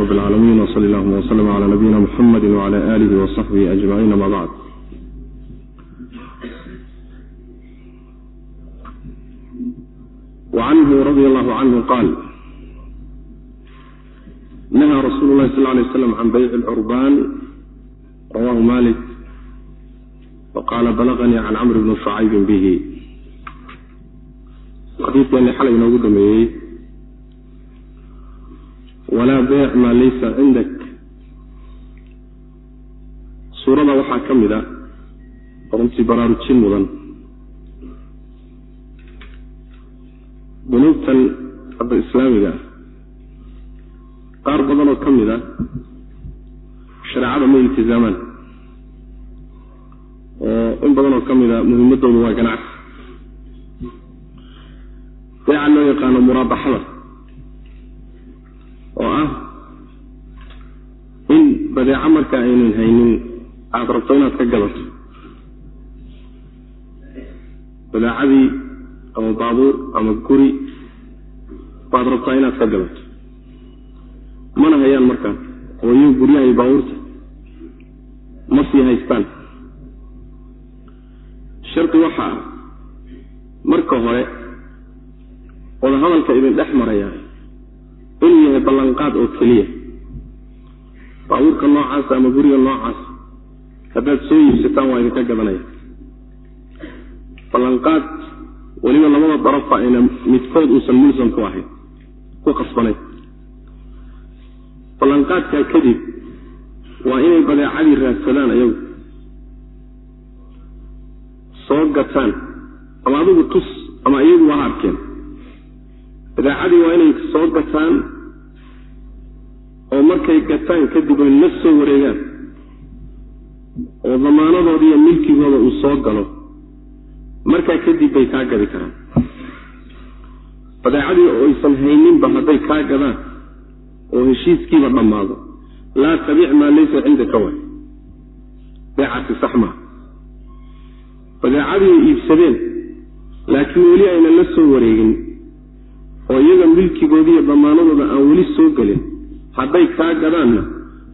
rab اlcaalamiin wsl اllahuma wslm cla nabiyina mxamadi wcla alihi wصaxbihi ajmaciin ama bacd وcanhu radi allahu canhu qaal nahaa rasuulu lahi sal lay slam can bayci اlcurbaan rawahu malik waqaala balaganii can camr bni shucaybin bihi xadiidkeeni xalay inoogu dhameeyey walaa beyc maa laysa cindak. Suurada waxaa ka mid a runtii baraarujin mudan. Bunuugtan hadda islaamiga qaar badan oo ka mid a shareecada ma iltizaamaan. Oo in badan oo ka mid a muhiimadoodu waa ganacsi. Beeca loo yaqaano muraabaxada oo ah in badeeco marka aynan haynin aada rabto inaad ka gadato badeecadii ama baabuur ama guri baad rabtaa inaad ka gadato mana hayaan markaa oo iyagu guryaha iyo baabuurta ma sii haystaan. Shardi waxa ah marka hore wada hadalka idin dhex maraya inuu yahay ballanqaad oo keliya baabuurka noocaasa ama guriga noocaasa haddaad soo iibsataan waa idinka gadanaya. Ballanqaad weliba labada darafba ayna midkood uusan mulsam ku ahayn ku qasbanayn. Ballanqaadkaa kadib waa inay badeecadii raadsadaan ayagu soo gataan ama adigu tus ama iyagu waa arkeen. Badeecadii waa inay soo gataan oo markay gataan kadib ay la soo wareegaan oo damaanadooda iyo milkigooda uu soo galo markaa kadib bay kaa gadi karaan. Badeecadii oo aysan hayninba hadday kaa gadaan oo heshiiskiiba dhammaado. Laa tabic maa laysa cindaka way beecaasi sax maa badeecadii ay iibsadeen laakiin weli aynan la soo wareegin oo iyaga milkigoodi iyo damaanadooda aan weli soo gelin hadday kaa gadaanna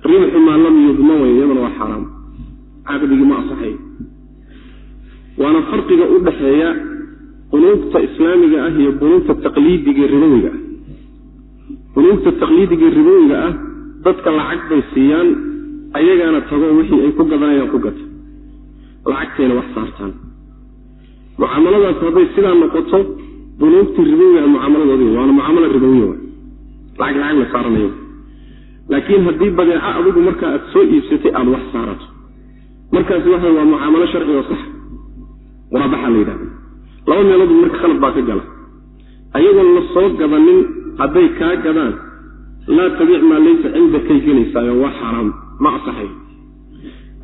ribxu maa lam yudma way iyadana waa xaaraam caqdigii ma asaxay. Waana farqiga u dhaxeeya bunuugta islaamiga ah iyo bunuugta taqliidiga ribowiga ah. Bunuugta taqliidiga ribowiga ah dadka lacag bay siiyaan ayagaana tago wixii ay ku gadanayaan ku gata lacagtayna wax saartaan. Mucaamaladaas hadday sidaa noqoto bunuugtii ribowiga mucaamaladoodi waana mucaamala ribowiya lacag lacag la saaranayo laakiin haddii badeeco adigu marka aad soo iibsatay aada wax saarato. Markaasi waxa waa mucaamalo sharci oo sax. Muraabaxa la yidhahda laba meelood marka khalad baa ka gala. Ayagoon la soo gadanin hadday kaa gadaan laa tabiic maa laysa cindakay gelaysaayo waa xaaraam ma asaxay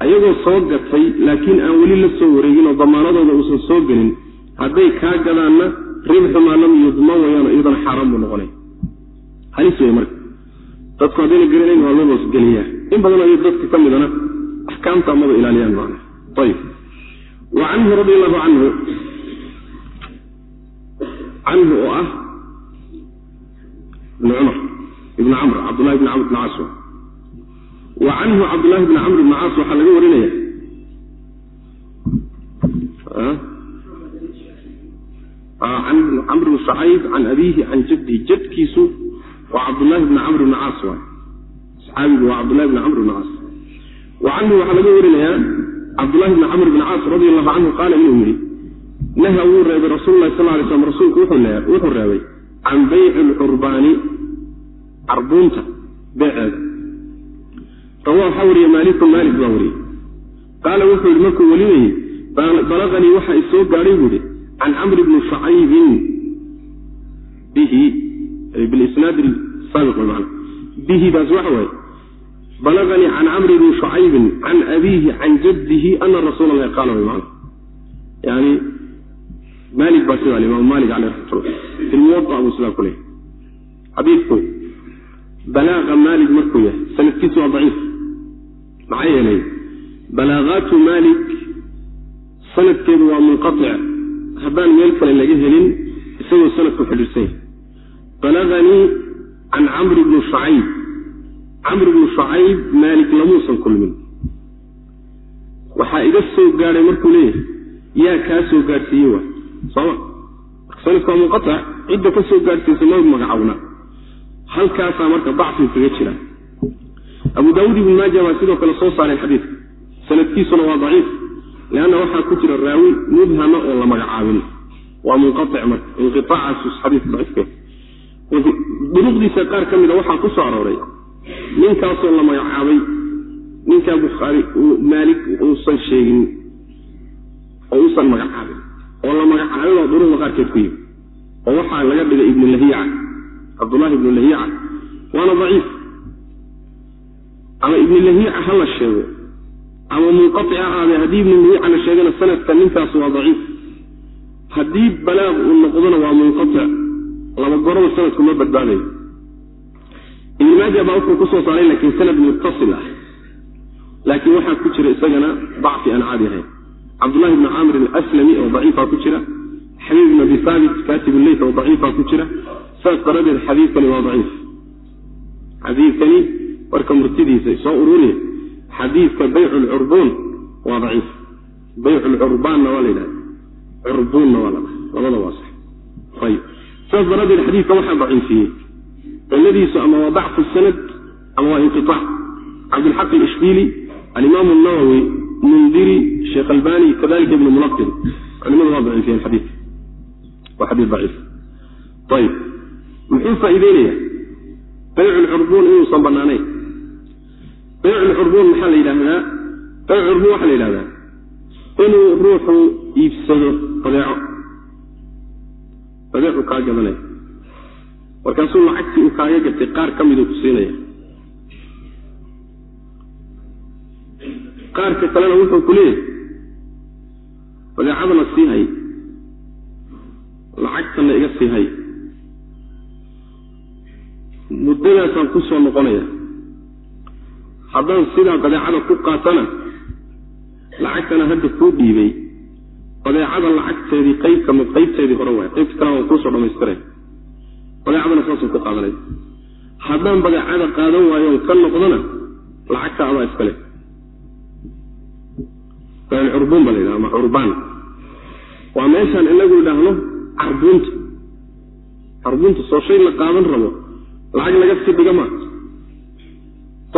ayagoo soo gatay laakiin aan weli la soo wareegin oo damaanadooda uusan soo gelin hadday kaa gadaanna ribxu maa lam yudma wayaan iyadana xaaraan buu noqonay. Halis wey marka dadku haddayna garanayn waa loo hoosgeliyaa in badan ay dadka ka midana axkaamta amaba ilaaliyaan maana ayib wa canhu radi allahu canhu canhu oo ah ibni cumar ibni camr cabdullahi bni camr bni caas wa canhu cabdullahi bni camr bni caas waxaa laga warinaya. Can camr bni shacayb can abiihi can jaddihi jadkiisu waa cabdullahi bni camr bni caas waay. Saxaabigu waa cabdullahi bni camr bni caas wa canhu waxaa laga warinayaa cabdullahi bni camr bni caas radi allahu canhu qaala inuu yidhi naha wuu reebay rasuulu lahi sal lay slam rasuulku wuxuu reebay can bayci lcurbaani carbuunta beeceeda. Rawa waxaa wariye maalikun maalik baa wariyey. Qaala wuxuu yidhi markuu welinayey balaqanii waxa isoo gaadhay buu yidhi can camr bni shucaybin bihi bihidaas waxa waaye balaganii can camri bni shucaybin can abiihi can jaddihi ana rasuula allahi qaala way macna yani maalik baa sidaa imaamu maalik caleyh raxmatullah fi lmuwada buu sidaa ku xadiidku balaaqa maalik markuu yahay sanadkiisu waa daciif. Maxaa yeelay balaaqaatu maalik sanadkeedu waa munqatic haddaan meel kale laga helin isagoo sanadku xidhiirsan yahay balaganii can camri bni shucayb camr bnu shucayb maalik lamuusan kulmin. Waxaa iga soo gaadhay markuu leeyahay yaa kaa soo gaadhsiiye wa sooma waa munqaطac cidda ka soo gaadhsiisa ma magacawna halkaasaa marka dacfi kaga jira. Abu daawuud ibn maaja baa sidoo kale soo saareen xadiidka. Sanadkiisuna waa daciif leanna waxaa ku jira raawi mubhama oo la magacaabin waa munqaic marka inqiaacaas xadiis daciifke duruqdiisa qaar ka mida waxaa ku soo arooray. Ninkaasoo la magacaabay ninkaa bukhaari maalik uusan sheegin oo uusan magacaabin. Oo la magacaabay baa duruqda qaarkeed ku yimi oo waxaa laga dhigay ibnu lahiica cabdullahi ibnu lahiica. Waana daciif. Ama ibnu lahiica ha la sheego. Ama munqaic ha ahaadee haddii ibnu lahiica la sheegana sanadka ninkaas waa daciif. Haddii balaaq uu noqdona waa munqaic laba goroba sanadku ma badbaadayo ibn maaja baa wuxuu ku soo saaray laakiin sanad muttasil ah. Laakiin waxaa ku jira isagana dacfi aan caadi ahayn. Cabdullahi bni camr alaslami oo daciifa ku jira. Xabiib ibn abi haabit katib leyt oo daciifa ku jira. Saas daradeed xadiidkani waa daciif. Xadiidkani warka murtidiisa soo ururiya xadiidka baycu waa daciif. Baycu waa la yidhahda curbuunna waa la dhaha labada waa sax. Ayib saas daraaddeed xadiidka waxaa daciifiyey. Ciladiisu ama waa dacfu sanad ama waa inqiaac cabdilxaq alishbiili alimaam nawowi mundiri sheekh albani kadalika ibnu mulaqin culimadu waa daciifiyeen xadiidka. Waa xadiid daciif. Ayib muxuu faa'iideynaya baycu inuusan banaanayn baycu maxaa la yidhahdaa baycu waxaa la yidhahdaa inuu ruuxu iibsado badeeco badeecu kaa gadanaya markaasuu lacagtii uu kaaga gatay qaar ka miduu ku siinaya qaarka kalena wuxuu ku leeyahay badeecadana sii hay lacagtana iga sii hay muddadaasaan ku soo noqonaya haddaan sidaa badeecada ku qaatana lacagtana hadda kuu dhiibay badeecada lacagteedii qayb ka mid qaybteedii hore waay. Qaybta kalena waan kuusoo dhamaystiray badeecadana saasuu ku qaadanay haddaan badeecada qaadan waayoon ka noqdona lacagta adaa iskale curbuun baa la yidhaha ama curbaan. Waa meeshaan inagu idhaahno carbuunta. Carbuunta soo shay la qaadan rabo lacag laga sii dhiga maa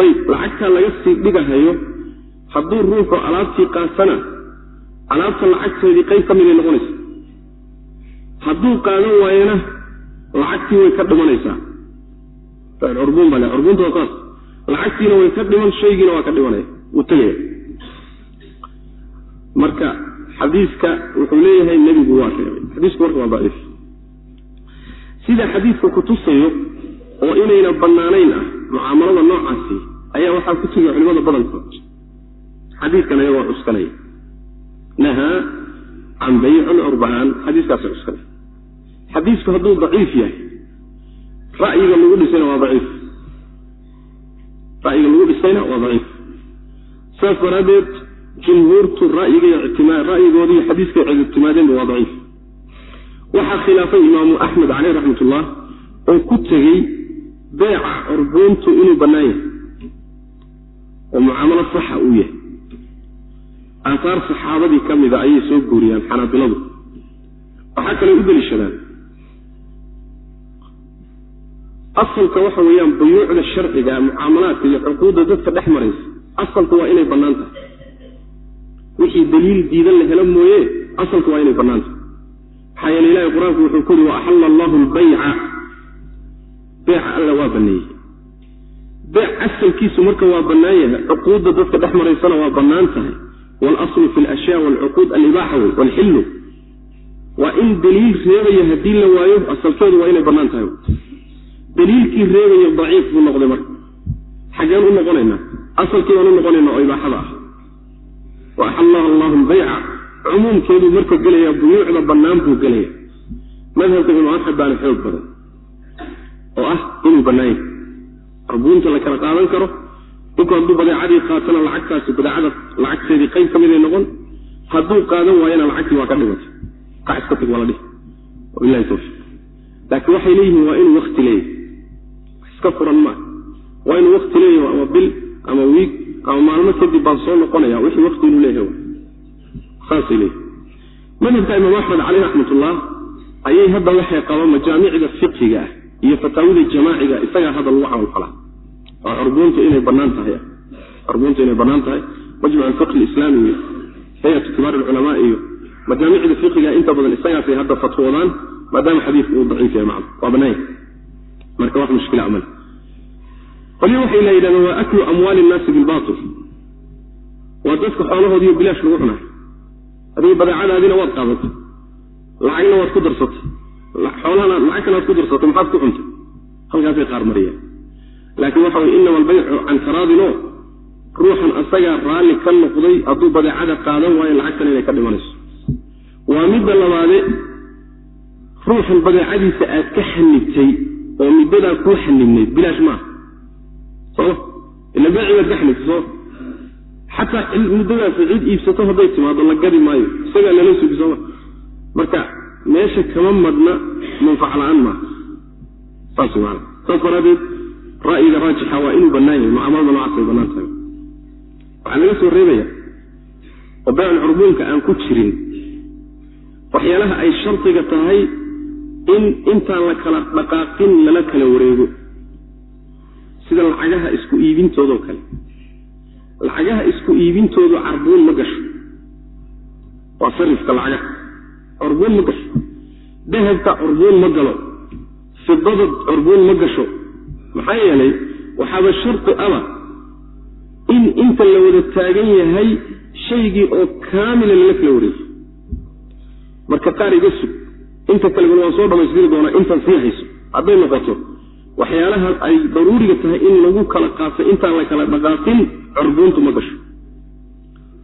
ayib lacagtaa laga sii dhigahayo hadduu ruuxu alaabtii qaatana alaabta lacagteedii qayb ka miday noqonaysa. Hadduu qaadan waayona lacagtii way ka dhimanaysaa curbuun baa le curbuunta waa saas. Lacagtiina way ka dhiman shaygiina waa ka dhimanaya wuu tegaya. Marka xadiiska wuxuu leeyahay nebigu waa reebay xadiisku marka waa daciif. Sida xadiidka kutusayo oo inayna bannaanayn ah mucaamalada noocaasi ayaa waxaa ku tegay culimada badankood. Xadiidkan ayagoo cuskanaya nahaa can bayci lcurbaan xadiiskaasa cuskanaya xadiisku hadduu daciif yahay ra'yiga lagu dhisayna waa daciif. Ra'yiga lagu dhisayna waa daciif. Saas daraaddeed jumhuurtu ra'yiga ra'yigooda iyo xadiiska ictimaadeenba waa daciif. Waxaa khilaafay imaamu axmed caleyh raxmat ullah oo ku tegey beeca curbuuntu inuu bannaan yahay oo mucaamalo saxa uu yahay aahaar saxaabadii ka mida ayay soo guuriyaan xanaabiladu. Waxaa kaloo u deliishadaan. Asalka waxa weeyaan buyuucda sharciga mucaamalaadka iyo xuquuqda dadka dhex maraysa asalku waa inay bannaan tahay. Wixii daliil diidan la helo mooye asalku waa inay bannaan tahay. Maxaa yeele ilahi qur'aanku wuxuu ku yuri waaxalla allahu lbayca beeca alla waa baneeyey beec asalkiisu marka waa bannaan yahay cuquudda dadka dhex maraysana waa bannaan tahay waalaslu fi lashyaa walcuquud alibaaxa wey walxillu waa in daliil reebaya haddii la waayo asalkeedu waa inay bannaan tahay daliilkii reebaya daciif buu noqday marka xaggeen u noqonaynaa asalkii baan u noqonaynaa oo ibaaxada ah wa axallaha allahu lbayca cumuumkeeduu marka gelaya buyuucda bannaan buu gelaya madhabka imaam axmed baana xoog badan oo ah inuu bannaan yahay arbuunta la kala qaadan karo ninku hadduu badeecadii qaatana lacagtaasi badeecada lacagteedii qayb ka miday noqon. Hadduu qaadan waayana lacagtii waa ka dhimatay qac iska tag waa dhihi wabilahi tawfiiq. Laakiin waxay leeyihiin waa inuu wakti leeyahy iska furan maa waa inuu wakti leeyahy ama bil ama wiig ama maalmo kadib baan soo noqonaya wixii wakti inuu leeyahay. Saasay leeyihi madhabka imaam axmed caleyh raxmatullah ayay hadda waxay qabaan majaamicda fiqiga ah iyo fataawida jamaaciga isagaa hadda lagu camal curbuuntu inay bannaan tahay. Curbuuntu inay bannaan tahay. Majmac alfiqhi alislaami iyo hay'atu kibaar alculamaa iyo majaamicda fiqiga inta badan isagaasay hadda fatwoodaan maadaama xadiidku uu daciif yahay macna waa banaanya marka wax mushkila amal qolyo waxay la yidhahdeen waa aklu amwaali innaasi bilbatil waa dadka xoolahoodiiyo bilaash lagu cunay adiga badeecadaadina waad qaadatay lacagna waad ku darsatay xoolahana lacag kale waad ku darsatay maxaad ku cuntay halkaasay qaar mariyaan laakiin waxa way inama albaycu can taraadino ruuxan asagaa raalli ka noqday hadduu badeecada qaadan waayo lacagtan inay ka dhimanayso. Waa midda labaade ruuxan badeecadiisa aad ka xanibtay oo middadaa kuu xanibnayd bilaash maaha soma ila beeci baad ka xanibtay soo? Xataa muddadaasi cid iibsato hadday timaado la gadi maayo. Isagaa lala sugi sooma. Marka meesha kama madna manfac la'aan maaha saas maana saas daraadeed ra'yiga raajixa waa inuu bannaan yahay mucaamalada noocaas ay bannaan tahay. Waxaa laga soo reebaya oo beecul curbuunka aan ku jirin waxyaalaha ay shardiga tahay in intaan la kala dhaqaaqin lala kala wareego sida lacagaha isku iibintoodoo kale. Lacagaha isku iibintoodu carbuun ma gasho. Waa sarifka lacagaha. Curbuun ma gasho. Dahabka curbuun ma galo. Fidada curbuun ma gasho maxaa yeelay waxaaba shardi aba in inta la wada taagan yahay shaygii oo kaamila lala kala wareeyo marka qaar iga sug inta kaleguna waan soo dhamaystiri doonaa intan sii hayso. Hadday noqoto waxyaalaha ay daruuriga tahay in lagu kala qaato intaan la kala dhaqaaqin curbuuntu ma gasho.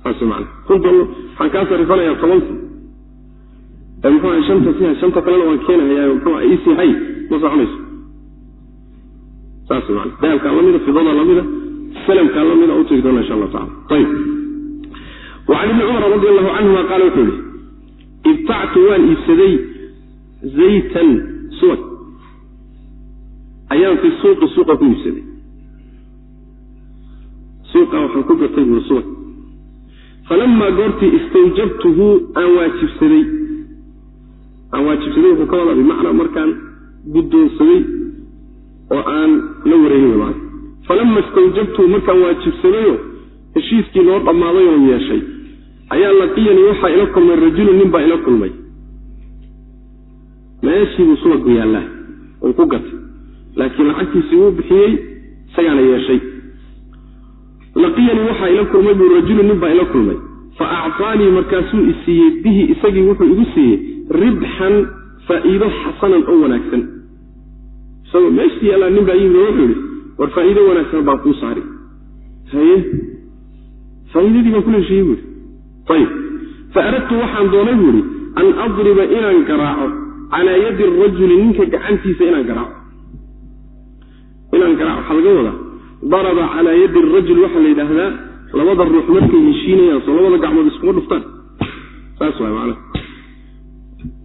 Waxaan kaa sarifanayaa toban kun muxuu shanta si shanta kalena waan keenahayaa muxuu isii hay ma soconayso dahabkaa lamida fidada lamida salamkaa lamida u tegi doona insha allahu tacala ayib wacan ibni cumar radi allahu canhuma qaala wuxuu yihi ibtactu waan iibsaday zaytan suwag. Ayaan fi suuqi suuqa ku iibsaday. Suuqa waxaan ku gatay buuri suwag. Falamaa goortii istawjabtuhu aan waajibsaday. Aan waajibsaday wuxuu ka wadaa bimacnaa markaan guddoonsaday oo aan la wareegin falama istawjabtuhu markaan waajibsadayo heshiiskii noo dhammaaday oon yeeshay ayaa laqiyanii waxaa ila kulmay rajulun nin baa ila kulmay. Meeshiibuu suwagu yaallaa uu ku gatay laakiin lacagtiisii wuu bixiyey isagaana yeeshay. Laqiyanii waxaa ila kulmay buu rajulun nin baa ila kulmay. Fa actaanii markaasuu isiiyey bihi isagii wuxuu igu siiyey ribxan faa'iido xasanan oo wanaagsan isagoo meeshii yaallaa nin baa yimid oo wuxuu yihi war faa'iido wanaagsan baan kuu saari. Haye faa'iidadii baan kula heshiiyey buuhi ayib fa aradtu waxaan doonay buu ihi an adriba inaan garaaco calaa yadi rajuli ninka gacantiisa inaan garaaco. Inaan garaaco waxaa laga wadaa daraba calaa yadi rajul waxaa la yidhaahdaa labada ruux markay heshiinayaan soo labada gacmood iskuma dhuftaan. Saas waay macana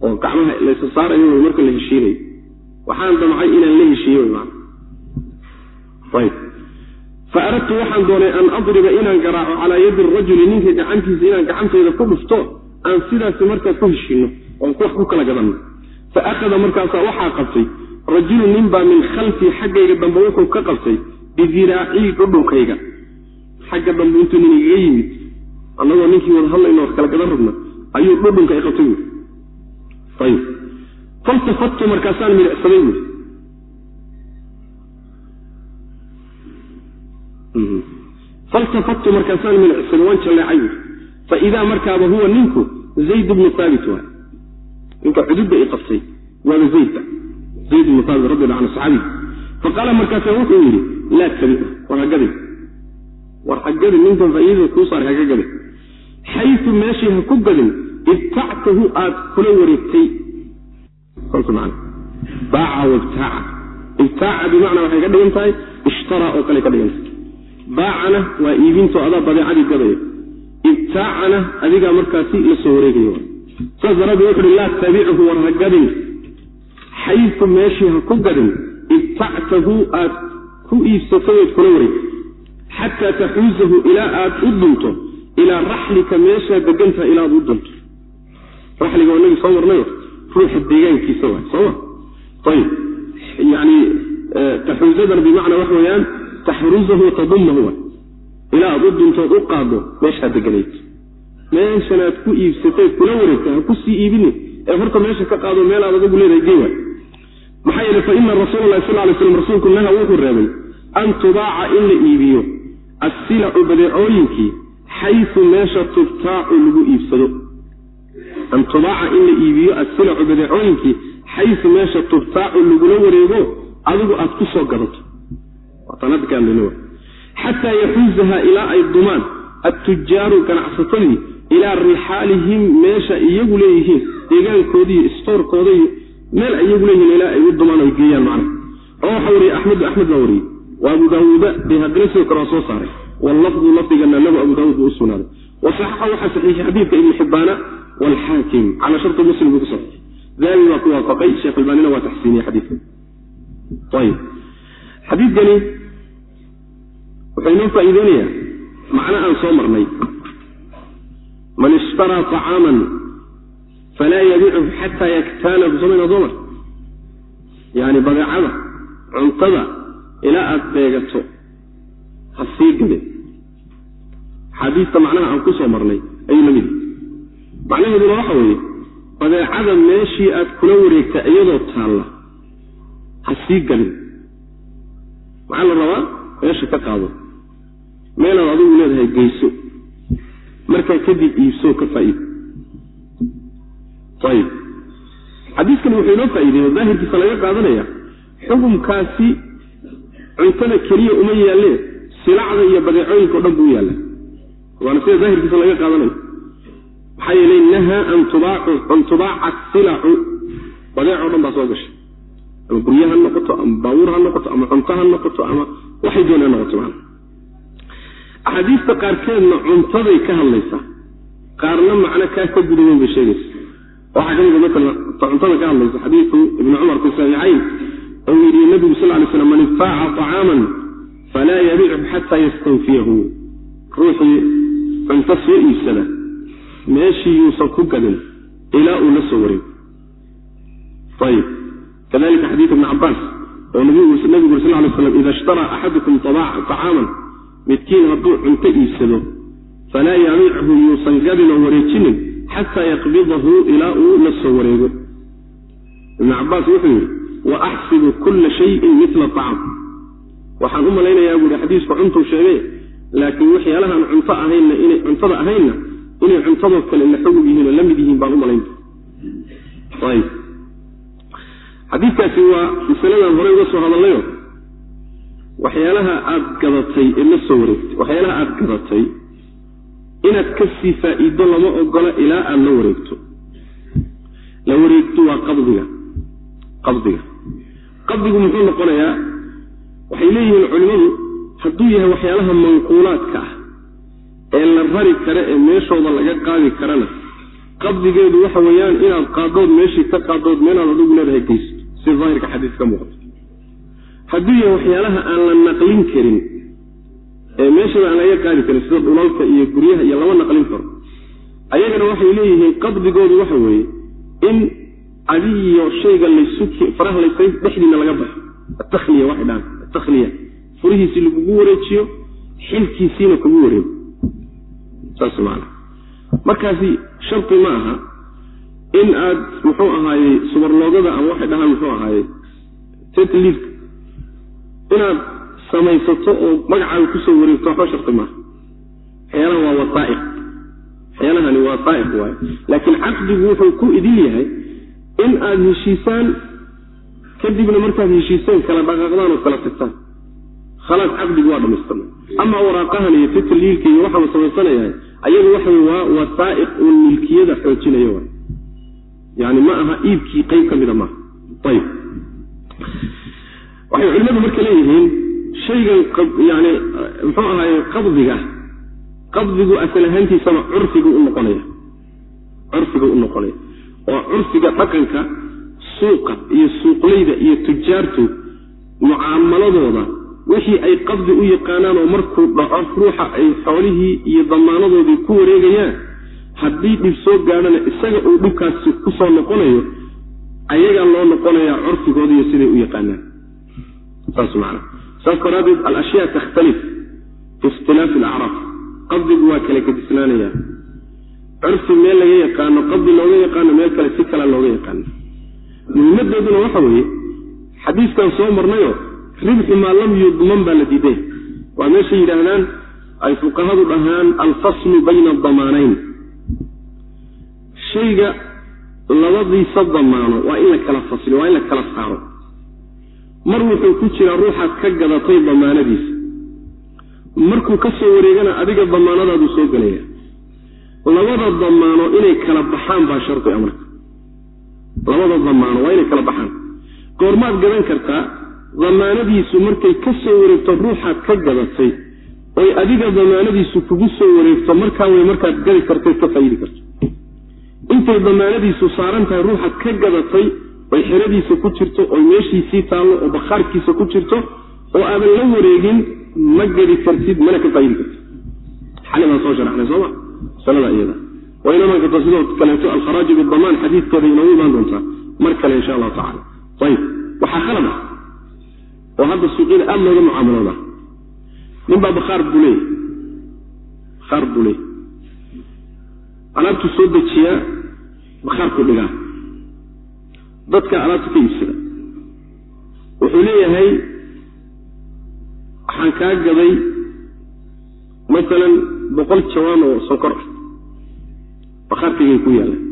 oo gacmaha laysa saarayo marka la heshiinayo waxaan damcay inaan la heshiiye wy maana ayib fa aradtu waxaan doonay an adriba inaan garaaco calaa yadi rajuli ninka gacantiisa inaan gacantayda ku dhufto aan sidaasi markaa ku heshiino oon wax ku kala gadanno fa akhada markaasaa waxaa qabtay rajulu ninbaa min khalfii xaggayga dambe wuxuu ka qabtay bidiraacii dhudhunkayga xagga dambe intuu nin igaga yimid annagoo ninkii wada hadlayno wax kala gadan rabna ayuu dhudhunka i qabtay faltafattu markaasaan midicsaday buui faltafattu markaasaan midicsaday waan jalleecay buui fa idaa markaaba huwa ninku zayd bnu haabit waay ninka cududda i qabtay waaba zaydba zayd bnu haabit alla an saxaabiy faqaala markaasa wuxuu yidhi laa tabic war hagadin war hagadin ninkan faa'iidada kuu saaray haga gadin xayu meeshii ha ku gadin ibtactahu aad kula wareegtay ibtaaca. Bimacnaa waxay ka dhigan tahay ishtaraa oo kale ka dhigan tahay. Baacana waa iibinto adaa badeecadii gadaya ibtaacana adigaa markaasi la soo wareegayo saas daraaddeed wuxu uhi laa tabichu war ha gadin. Xayu meeshii ha ku gadin ibtactahu aad ku iibsatayood kula wareegta. Xataa taxuusahu ilaa aad u dunto ilaa raxlika meeshaa degantaha ilaa aad u dunto. Raxliga waa nagi soo marnayo ruuxa deegaankiisa waay sooma ayib yani taxuusadan bimacnaa waxa weeyaan taxruzahu tadumahu waay. Ilaa aad u duntood u qaado meeshaa deganayd meeshan aad ku iibsatayd kula wareegta ha ku sii iibini ee horta meesha ka qaado meel aad adigu leedahay gey waay. Maxaa yeele fa ina rasuula lahi sal lay slam rasuulku naha wuxuu reebay an tubaaca in la iibiyo assilacu badeecooyinkii xayu meesha tubtaacu lagu iibsado an tubaaca in la iibiyo assilacu badeecooyinkii xayu meesha tubtaacu lagula wareego adigu aad ku soo gadato xataa yaxuusaha ilaa ay dumaan attujaaru ganacsatadii ilaa rixaalihim meesha iyagu leeyihiin deegaankoodii istoorkooda iyo meel iyagu leeyihiin ilaa ay u dumaan ay geeyaan macna oo waxa wariyey axmedu axmed baa wariyey. Wa abu daawuuda dee haddana sidoo kale waa soo saaray. Wallafdu lafdigana lahu abu daawuud buu u sugnaaday. Wa saxaxa waxaa saxiixiyey xadiidka ibni xibbaana waalxaakim calaa sharti muslim buu ku saxiixay daabi baa ku waafaqay sheekh albaanina waa taxsiiniyey xadiidka ayib xadiidkani wuxuu inoo faa'iideynayaa macno aan soo marnay man ishtaraa طacaaman falaa yabiicuhu xataa yaktaanahu somayna soo mar yani badeecada cuntada ilaa aad beegato ha sii gade xaadiista macnaha aan ku soo marnay ayuu la mid macnaheeduna waxa weeye badeecada meeshii aad kula wareegta iyadoo taalla ha sii gadin maxaa la rabaa meesha ka qaado. Meelaad adigu leedahay geyso. Markaa kadib iibsoo ka faa'iida ayib xadiiskani wuxuu inoo faa'iideeyo daahirkiisa laga qaadanaya xukumkaasi cuntada keliya uma yaalle silacda iyo badeecooyinka o dhan buu yaalla waana sida daahirkiisa laga qaadanayo maxaa yeelay nahaa an tubaaca silacu. Badeec o dhan baa soo gashay. Ama gurye ha noqoto ama baabuur ha noqoto ama cunto ha noqoto ama waxay doon noqoto maana axaadiista qaarkeedna cuntaday ka hadlaysaa. Qaarna macno kaa ka gudaweyn bay sheegaysa waxaa ka mida maala cuntada ka hadlaysa xadiidu ibni cumar fi saxiixayn ou yidhi nabigu sal lay slam man ibtaaca طacaaman falaa yabichu xataa yastanfiyahu. Ruuxii cunto soo iibsada meeshii yuusan ku gadin ilaa uu la soo wareego ayib kadalika xadiid ibni cabaas oo nabigu uri sal lay slam ida ishtaraa axadukum طacaaman midkiin hadduu cunto iibsado falaa yabichu yuusan gadin oo wareejinin xataa yaqbidahu ilaa uu la soo wareego. Ibn cabaas wuxuu yidhi wa axsibu kulla shayin mila acam waxaan u malaynayaa buuhi xadiisku cuntuu sheegay laakiin waxyaalahaan cunto ahaynna inay cuntada ahaynna inay cuntadoo kale la xogog yihiin oo la mid yihiin baan u malaynta. Ayb. Xadiidkaasi waa masaladan horey uga soo hadalayo waxyaalaha aad gadatay ee la soo wareegtay waxyaalaha aad gadatay inaad ka sii faa'iido lama ogola ilaa aad la wareegto. La wareegto waa qabdiga. Qabdiga. Qabdigu muxuu noqonayaa waxay leeyihiin culimmadu hadduu yahay waxyaalaha manquulaadka ah ee la rari kara ee meeshooda laga qaadi karana. Qabdigeedu waxa weeyaan inaad qaaddood meeshii ka qaaddood meelaad adigu leedahay geysto si daahirka xadiis ka muuqato yahay waxyaalaha aan la naqlin karin ee meeshaba aan laga qaadi karin sida dhulalka iyo guryaha iyo lama naqlin karo ayagana waxay leeyihiin qabdigoodu waxa weeye in adigiyo shayga laysu faraha laysa dhexdiina laga baxo. Atakliya waxay dhahaan atakliya furihiisii lagugu wareejiyo xilkiisiina kugu wareego markaasi sharti ma aha in aad muxuu ahaaye subarloogada ama waxay dhahaan muxuu ahaaye tetliifka inaad samaysato oo magacaaga ku soo wareegto waxba sharti maaha. Waxyaalaha waa wasaa'iq. Waxyaalahani wasaa'iq waaye. Laakiin caqdigu wuxuu ku idin yahay in aada heshiisaan kadibna markaad heshiiseen kala dhaqaaqdaan oo kala tagtaan. Khalaas caqdigu waa dhamaystirna ama waraaqahan iyo titaliilka iyo waxaanu samaysanayahay ayagu waxa waa wasaa'iq uun milkiyada xoojinaya waay yani ma aha iibkii qeyb ka mida maaha. Ayib waxay culimadu marka leeyihiin shaygan yani muxuu ahaaye qabdiga qabdigu asal ahaantiisaba curfigu u noqonaya. Curfigu u noqonaya. Oo curfiga dhaqanka suuqa iyo suuqleyda iyo tujaartu mucaamaladooda wixii ay qabdi u yaqaanaan oo markuu dhaco ruuxa ay xoolihii iyo damaanadoodii ku wareegayaan haddii dhib soo gaadhana isaga uu dhibkaasi ku soo noqonayo ayagaa loo noqonayaa curfigoodiiyo siday u yaqaanaan. Saas maana saas daraaddeed alashyaa takhtalif fi ikhtilaafi alacraaf. Qabdigu waa kala gedislaanayaa curfi meel laga yaqaano qabdi looga yaqaano meel kale si kala looga yaqaano. Muhimadeeduna waxa weeye xadiiskan soo marnayo ribxu maa lam yudman baa la diiday. Waa meeshay yidhaahdaan ay fuqahadu dhahaan alfaslu bayna adamaanayn shayga labadiisa damaano waa in la kala fasliyo waa in la kala saaro. Mar wuxuu ku jiraa ruuxaad ka gadatay damaanadiisa. Markuu ka soo wareegana adiga damaanadaadu soo gelaya labada damaano inay kala baxaan baa shardi a marka. Labada damaano waa inay kala baxaan. Goormaad gadan kartaa damaanadiisu markay ka soo wareegto ruuxaad ka gadatay oy adiga damaanadiisu kugu soo wareegto markaa way markaad gadi kartay ka faaidi karto. Intay damaanadiisu saaran tahay ruuxaad ka gadatay oy xeradiisa ku jirto oy meeshiisii taallo oo bakhaarkiisa ku jirto oo aadan la wareegin ma gadi kartid mana ka faaidi kartid. Xali baan soo sharaxnay sooma masalada iyada. Waa iman karta sidoo kaleeto alkharaaju bidamaan xadiidkeeda inoogu imaan doontaa. Mar kale insha allahu tacala ayib waxaa khalad ah oo hadda suuqyada aada looga mucaamalooda nin baa bakhaar buu leeyay bakhaar buu leeyay alaabtuu soo dejiyaa bakhaarku dhigaa. Dadka alaabta ka iibsada. Wuxuu leeyahay waxaan kaa gaday masalan boqol jawaan oo sonkor ah. Bakhaarkaygay ku yaallaan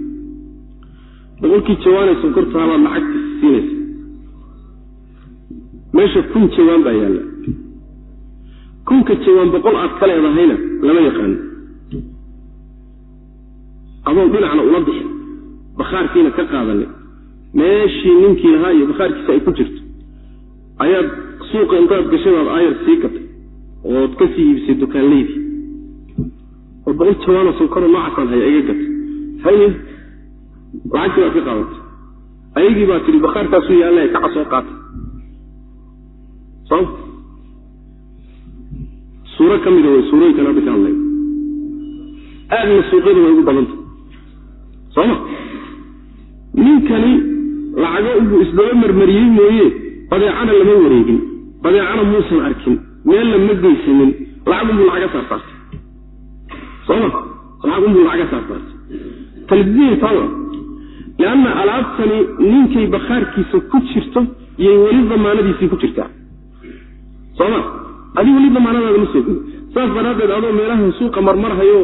boqolkii jawaanee sonkortaabaad lacagta siinaysa meesha kun jawaan baa yaalla. Kunka jawaan boqol aad ka leedahayna lama yaqaano adoon dhinacna ula bixin bakhaarkiina ka qaadanin meeshii ninkii lahaa iyo bakhaarkiisa ay ku jirto. Ayaad suuqa intaad gashadaad aayar sii gatay ood ka sii iibisay dukaanleydii oo boqol jawaanoo sonkoro noocaasaan haya iga gatay haye lacagtii baad ka qaadatay. Ayagii baa tidhi bakhaarkaasuu yaallaya kaca soo qaatay suuro ka mida way suurooyinkan hadda ka hadlay. Aadna suuqyadu way ugu badantay. Sooma ninkani lacago ubuu isdaba marmariyey mooye badeecana lama wareegin badeecana muusan arkin meelna ma geysanin lacag unbuu lacaga saarsaartay sooma lacag unbuu lacaga saarsaartay talbiin tawa. Leanna alaabtani ninkay bakhaarkiisa ku jirto yay weli damaanadiisii ku jirtaa sooma adi weli damaanadaada ma soo geli saas daraaddeed adoo meelaha suuqa marmarhayo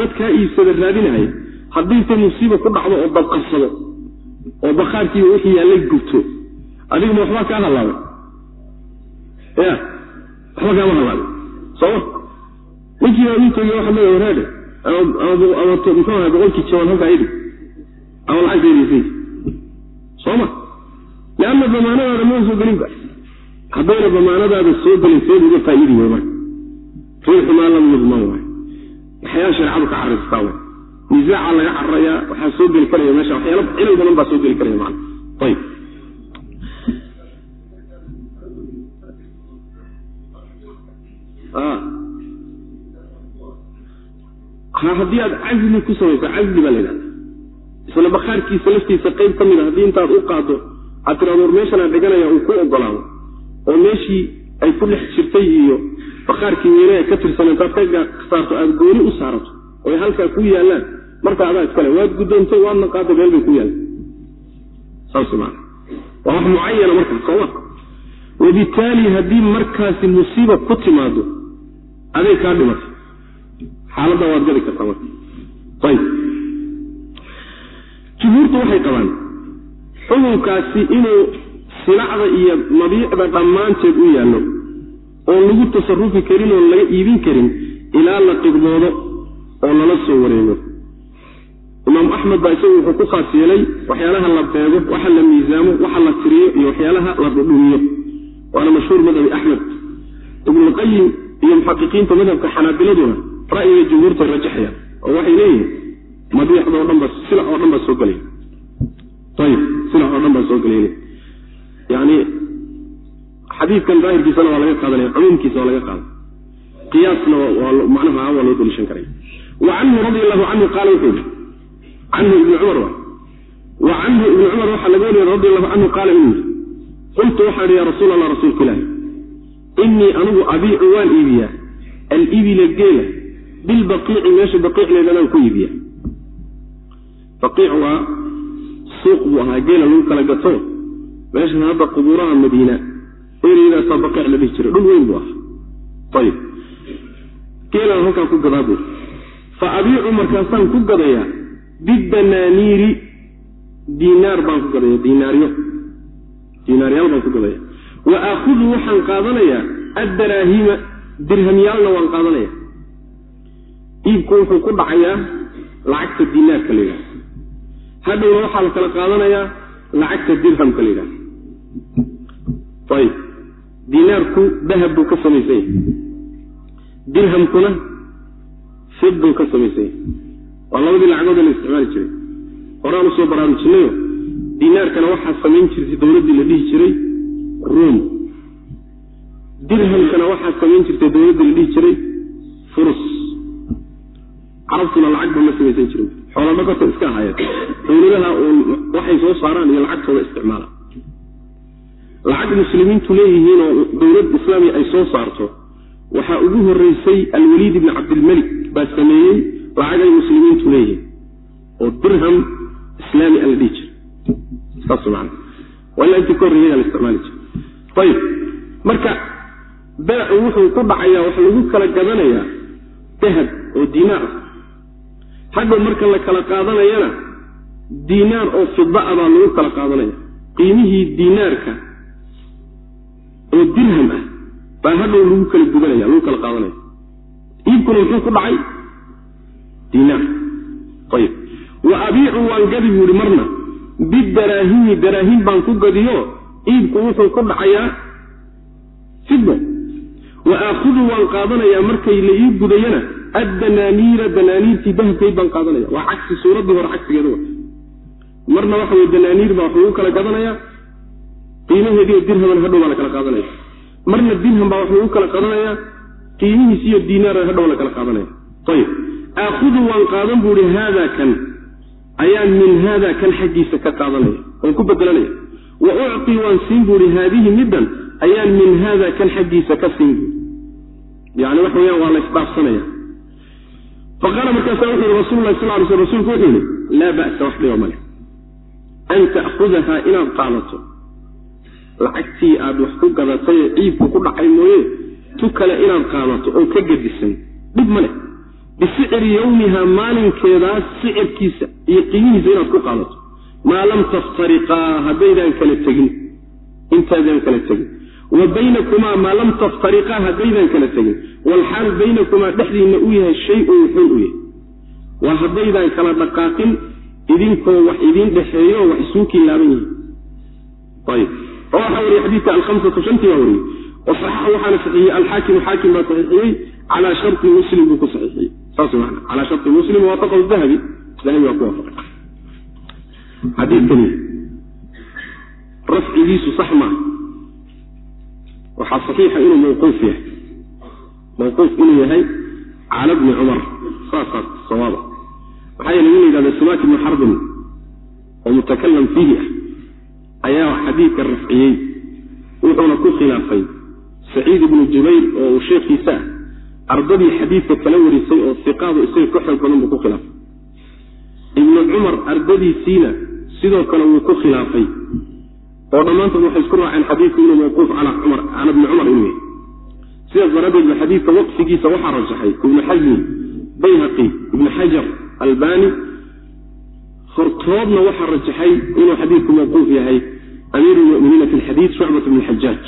dadkaa iibsada raadinahaya haddii ta musiiba ku dhacdo oo dabqabsado oo bakhaarkiiba wixii yaallay gubto adiguma waxbaa kaa hallaabay ya waxba kaama hallaabay sooma ninkiibaa ii tegey waxaad leedahay waraadhe ama muxuu boqolkii jawaan halkaa idhig ama lacagtaydaysay sooma leanna damaanadaada ma soo gelinba haddayna damaanadaada soo gelin seed uga faa'iidi wey marka riixu maa lam yudman waay waxyaala shareecadu ka carristaa way nisaaca laga cararayaa waxaa soo geli karaya meesha waxyaala cilal badan baa soo geli karaya macana ayib haddii aad casli ku samayso casli baa la yidhahda isla bakhaarkiisa laftiisa qayb ka mid a haddii intaad u qaado aad tiraado war meeshanaan dhiganaya uu ku ogolaado oo meeshii ay ku dhex jirtay iyo bakhaarkii weyne ay ka tirsan intaad ka saarto aada gooni u saarato oy halkaa ku yaallaan marka adaa iskale waad guddoontay waadna qaada meel bay ku yaallan saas maana waa wax mucayana markaa sooma wabitaali haddii markaasi musiiba ku timaado aday kaa dhimatay. Xaaladda waad gadi kartaa marka. Ayib. Jumhuurtu waxay qabaan xukunkaasi inuu silacda iyo mabiicda dhammaanteed u yaallo oon lagu tasarufi karin oon laga iibin karin ilaa la qibdoodo oo lala soo wareego. Imaam axmed baa isagu wuxuu ku khaas yeelay waxyaalaha la beego waxa la miisaamo waxa la tiriyo iyo waxyaalaha la dhudhumiyo. Waana mashhuur madhabi axmed. Ibnulqayim iyo muxaqiqiinta madhabka xanaabiladuna ra'yiga jumhuurtay rajaxayaan oo waxay leeyihiin mabiixda oo dhan ba silac oo dhan baa soo gelaya ayib silac oo dhan baa soo gelaya yani xadiidkan daahirkiisana waa laga qaadanaya cumuumkiisa waa laga qaadan qiyaasna macnaha waa loo daliishan karaya wa canhu radi allahu canhu qaala wuxuu yihi canhu ibni cumar wa canhu ibni cumar waxaa laga wariya radi allahu canhu qaala inuu yihi qultu waxaan ihi ya rasuul allah rasuulka ilaahi inii anigu abiicu waan iibiyaa alibila geela bilbaqiici meesha baqiic leedanaan ku iibiya baqiic waa suuq buu ahaa geela lagu kala gato meeshan hadda qubuuraha madiina ereyadaasaa baqiic la dhihi jiray dhul weyn buu ahaa. Ayib geelaan halkaa ku gadaa buu. Fa abiicu markaasaan ku gadayaa bidanaaniiri diinaar baan ku gadaya diinaaryo. Diinaaryaal baan ku gadaya wa aakudu waxaan qaadanayaa addaraahima dirhamyaalna waan qaadanaya iibku wuxuu ku dhacayaa lacagta diinaarka la yidhaha hadhowna waxaa la kala qaadanayaa lacagta dirhamka la yidhaha ayib diinaarku dahab buu ka samaysan yahay dirhamkuna fid buu ka samaysan yahay waa labadii lacagood la isticmaali jiray. Horaan u soo baraarujinayo diinaarkana waxaa samayn jirtay dowladdii la dhihi jiray ruom dirhamkana waxaa samayn jirtay dowladdii la dhihi jiray furus. Carabtuna lacagba ma samaysan jirin xoola dhaqato iska ahayeen dowladaha uun waxay soo saaraan iyo lacagtooda isticmaala lacag muslimiintu leeyihiin oo dowlad islaamiya ay soo saarto waxaa ugu horeysay alwaliid ibni cabdilmelik baa sameeyey lacag ay muslimiintu leeyihiin oo dirham islaami a la dhihi ayib marka beecu wuxuu ku dhacayaa wax lagu kala gadanayaa dahab oo diinaar. Ah hadhow marka la kala qaadanayana diinaar oo fida a baa lagu kala qaadanaya. Qiimihii diinaarka oo dirham ah baa hadhow lagu kala gudanaya lagu kala qaadanaya. Iibkuna muxuu ku dhacay diinaar ayib. Wa abiicu waan gadi buuhi marna bidaraahimi daraahim baan ku gadiyo iibku wuxuu ku dhacayaa fidda. Wa aakhudu waan qaadanayaa markay la ii gudayana addanaaniira danaaniirtii dahabkayd baan qaadanaya. Waa cagsi suuraddii hore cagsigeeda marna waxa weye danaaniir baa wax lagu kala gadanayaa qiimaheediiyo dirhaman hadhow baa la kala qaadanaya. Marna dirham baa wax lagu kala qadanayaa qiimihiis iyo hadhow la kala qaadanaya. Ayib aakhudu waan qaadan buu ihi haada kan. Ayaan min haada kan xaggiisa ka qaadanaya. Waan ku bedelanaya wa ucطii waan siin buuhi haadihi middan. Ayaan min haada kan xaggiisa ka siin buui yani waxa weyaan waa la isdhaafsanaya. Faqaala markaasa wuxu yihi rasul sal ly sl rsulku wuxuu yihi laa ba'sa wax dhiba male. An ta'khudahaa inaad qaadato lacagtii aad wax ku gadatay ciibku ku dhacay mooye tu kale inaad qaadato oo ka gedisan dhib ma leh. Bisicri yowmiha maalinkeedaas sicirkiisa iyo qiimihiisa inaad ku qaadato. Maa lam taftariqaa haddaydaan kala tegin. Intaydaan kala tegin. Wa baynakumaa maa lam taftariqaa haddaydaan kala tegin. Walxaal baynakumaa dhexdiinna u yahay shay-un wuxuun u yahay. Waa haddaydaan kala dhaqaaqin idinkoo wax idiin dhexeeyo wax isuukii laaban yihiin ayb oo waxaa wariyey xadiidka alhamsatu shantii baa wariyey wasaxaxa waxaana saxiixiyey alxaakimu xaakim baa saxiixiyey calaa sharti muslim buu ku saxiixiyey. Saas maana calaa sharti muslim waafaqahu dahabi dahabi waa ku waafaqay xadiidkani rafcigiisu sax maaha waxaa saxiixa inuu mawquuf yahay. Mawquuf inuu yahay cala bni cumar. Saasaa sawaaba. Maxaa yeele nin la yidhahda simaak ibnu xarbin oo mutakalam fiihi ah ayaa xadiidka rafciyey wuxuuna ku khilaafay saciid ibnu jubayr oo uu sheekhiisa ah ardadii xadiidka kala warisay oo siqaadu isaga ka xoog badan buu ku khilaafay. Ibnu cumar ardadiisiina sidoo kale wuu ku khilaafay. Oo dhammaantood waxay isku raaceen xadiidku inuu mawquuf cala cumar cala bni cumar inuu yahay. Sidaas daraaddeed ba xadiidka waqfigiisa waxaa rajaxay ibnu xasmi bayhaqi ibnu xajar albani hortoodna waxaa rajaxay inuu xadiidku mawquuf yahay amiiru lmuminiina fi lxadiid shucbat bn xajaaj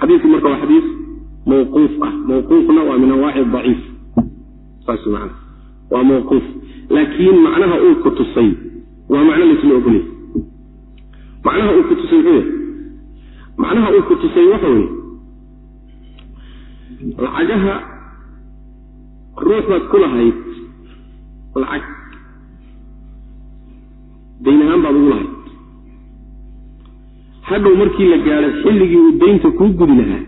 xadiidku marka waa xadiis mawquuf ah. Mawquufna waa min anwaaci daciif saas man waa mawquuf. Laakiin macnaha uu ku tusay waa macno laysla ogolay. Macnaha uu ku tusay muxuu yahay macnaha uu ku tusay waxa weye lacagaha ruux baad ku lahayd lacag dayn ahaan baad ugu lahayd hadhow markii la gaadhay xilligii uu daynta kuu gudi lahaa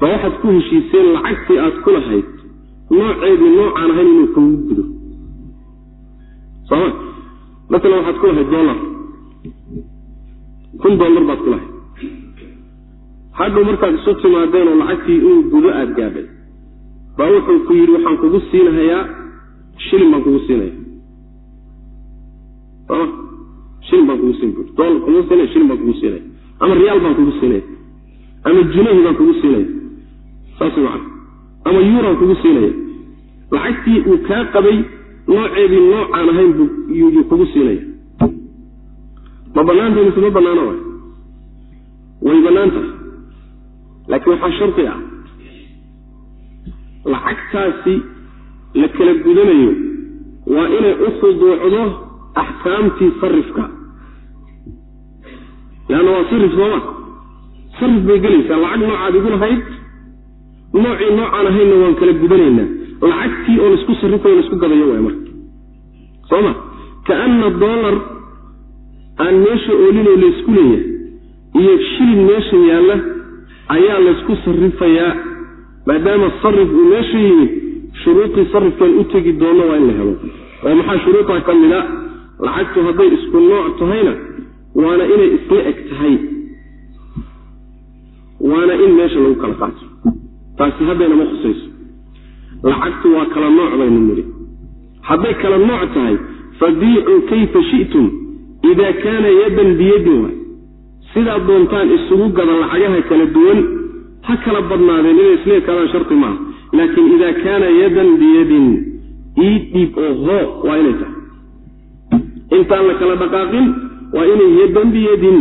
ba waxaad ku heshiiseen lacagtii aad ku lahayd nooceedii noocaan ahayn inuu kugu gudo. Soma masalan waxaad ku lahayd dollar. Kun dollar baad ku lahayd. Hadhow markaad isu timaadeen oo lacagtii inuu gudo aada gaadhay baa wuxuu ku yidhi waxaan kugu siinahayaa shilin baan kugu siinaya shilin baan kugu siin bui dollar kugu siinaya shilin baan kugu siinaya ama riyaal baan kugu siinaya ama junahi baan kugu siinaya saas macana ama yuuraan kugu siinaya lacagtii uu kaa qabay nooceedii noocaan ahayn buu kugu siinaya ma banaanta mise ma banaana waay. Way bannaan tahay laakiin waxaa shardi ah. Lacagtaasi la kala gudanayo waa inay u khuduucdo axkaamtii sarifka. Leanna waa sarif sooma. Sarif bay gelaysaa. Lacag noocaad igu lahayd noocii noocaan ahaynna waan kala gudanaynaa. Lacagtii oo la isku sarrifayo la isku gadayo waay marka. Soo ma kaana dollar aan meesha oolinoo laysku leeyahay iyo shilin meesha yaalla ayaa laysku sarrifayaa maadaama sarif uu meesha yimid shuruudii sarifkan u tegi doono waa in la helo. Oo maxaa shuruudaa ka mida lacagtu hadday isku nooc tahayna waana inay isla eg tahay. Waana in meesha lagu kala qaato. Taasi haddaynama khusayso lacagtu waa kala nooc baynu nidhi. Hadday kala nooc tahay fabiicuu kayfa shi'tum? Idaa kaana yadan biyadin waay. Sidaad doontaan isugu gada lacagaha kala duwan ha kala badnaadeen inay isla ekaadaan sharti maaha. Laakiin idaa kaana yadan biyadin ii dhiib oo hoo waa inay tahay intaan la kala dhaqaaqin waa inay yadan biyadin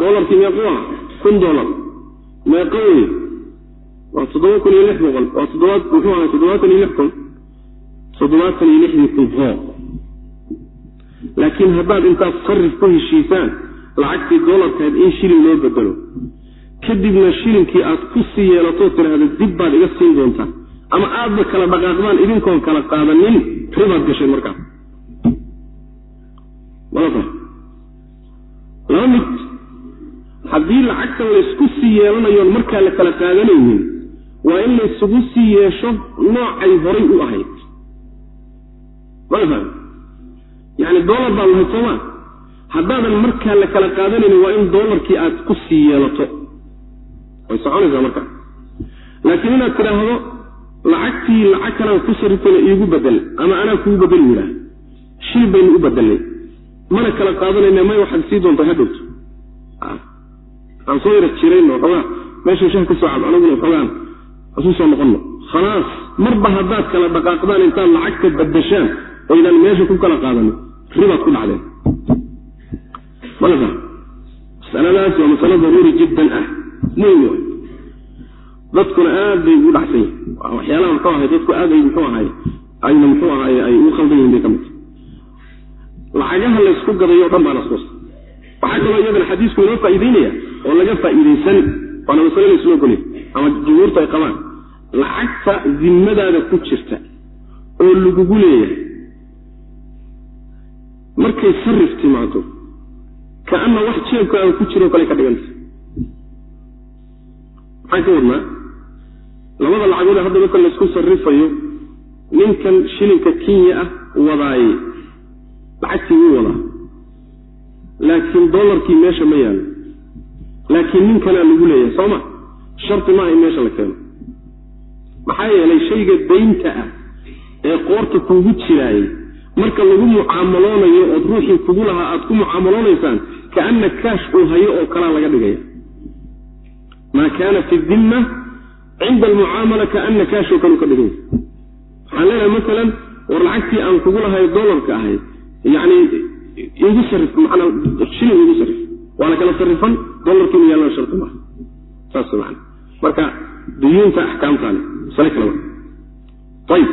dolarkii meequu ah kun dolar meeqo wey waa toddoba kun iyo lix boqol. Waa toddobaad muxuu ahay toddobaatan iyo lix kun? Toddobaatan iyo lixdii kun hoo laakiin haddaad intaad sarif ku heshiisaan lacagtii dolarkaad in shilin loo bedelo kadibna shilinkii aad ku sii yeelatoo tidhaahda dib baad iga siin doontaa. Ama aadba kala dhaqaaqdaan idinkoon kala qaadanin ribaad gasheen markaas laba mid haddii lacagtan laysku sii yeelanayoon markaa la kala qaadanaynin waa in laysugu sii yeesho noocay horay u ahayd. Malafaham yacni dollar baad lahayd sooma haddaadan markaa la kala qaadanaynin waa in dollarkii aad ku sii yeelato. Way soconaysaa markaa. Laakiin inaad tidhaahdo lacagtii lacag kalaan ku sarifayna iigu bedel ama anaa kugu bedel yidhaah. Shil baynu u bedelnay mana kala qaadanayna may waxaad sii doontaa hadhowto aan soo yara jirayno xoogaa meesha shah ka soo cab anaguna xoogaan asu soo noqonno. Khalaas marba haddaad kala dhaqaaqdaan intaad lacagta badashaan oydaan meesha ku kala qaadanin ribaad ku dhacdeen masaladaas waa masalo daruuri jiddan ah. Muhim way dadkuna aad bay ugu dhacsan yihiin waxyaalaha muxuu ahay dadku aad ay muxuu ahay ayna muxuu ahay ay ugu khaldan yihiin bay ka mid lacagaha laysku gadayo o dhan baa naskuusa waxaa kaloo iyadana xadiisku inoo faa'iideynaya oo laga faa'iidaysan waana masale layslo ogolya ama jumhuurtu ay qabaan. Lacagta zimmadaada ku jirta oo lagugu leeyahay markay sarif timaado kaana wax jeebkaaga ku jiroo kale ka dhiganta maxaan ka wadnaa? Labada lacagood hadda marka laysku sarrifayo ninkan shilinka kenya ah wadaaye lacagtii wuu wadaa. Laakiin dollarkii meesha ma yaalo laakiin ninkanaa lagu leeyahay soo ma? Sharti maaha in meesha la keeno. Maxaa yeelay shayga daynta ah ee qoorta kuugu jiraayey marka lagu mucaamaloonayo ood ruuxii kugu lahaa aad ku mucaamaloonaysaan kaana kaash uu hayo oo kalaa laga dhigaya. Maa kaana fi dimma cinda almucaamala kaana kaashoo kalu ka dhigaya. Waxaan leenahay masalan war lacagtii aan kugu lahay dollarka ahay yani igu sarif manaa shilin igu sarif waa la kala sarifan dollarkiinu yaalana sharti maaha saas man marka duyuunta axkaamtaale masale kale ayib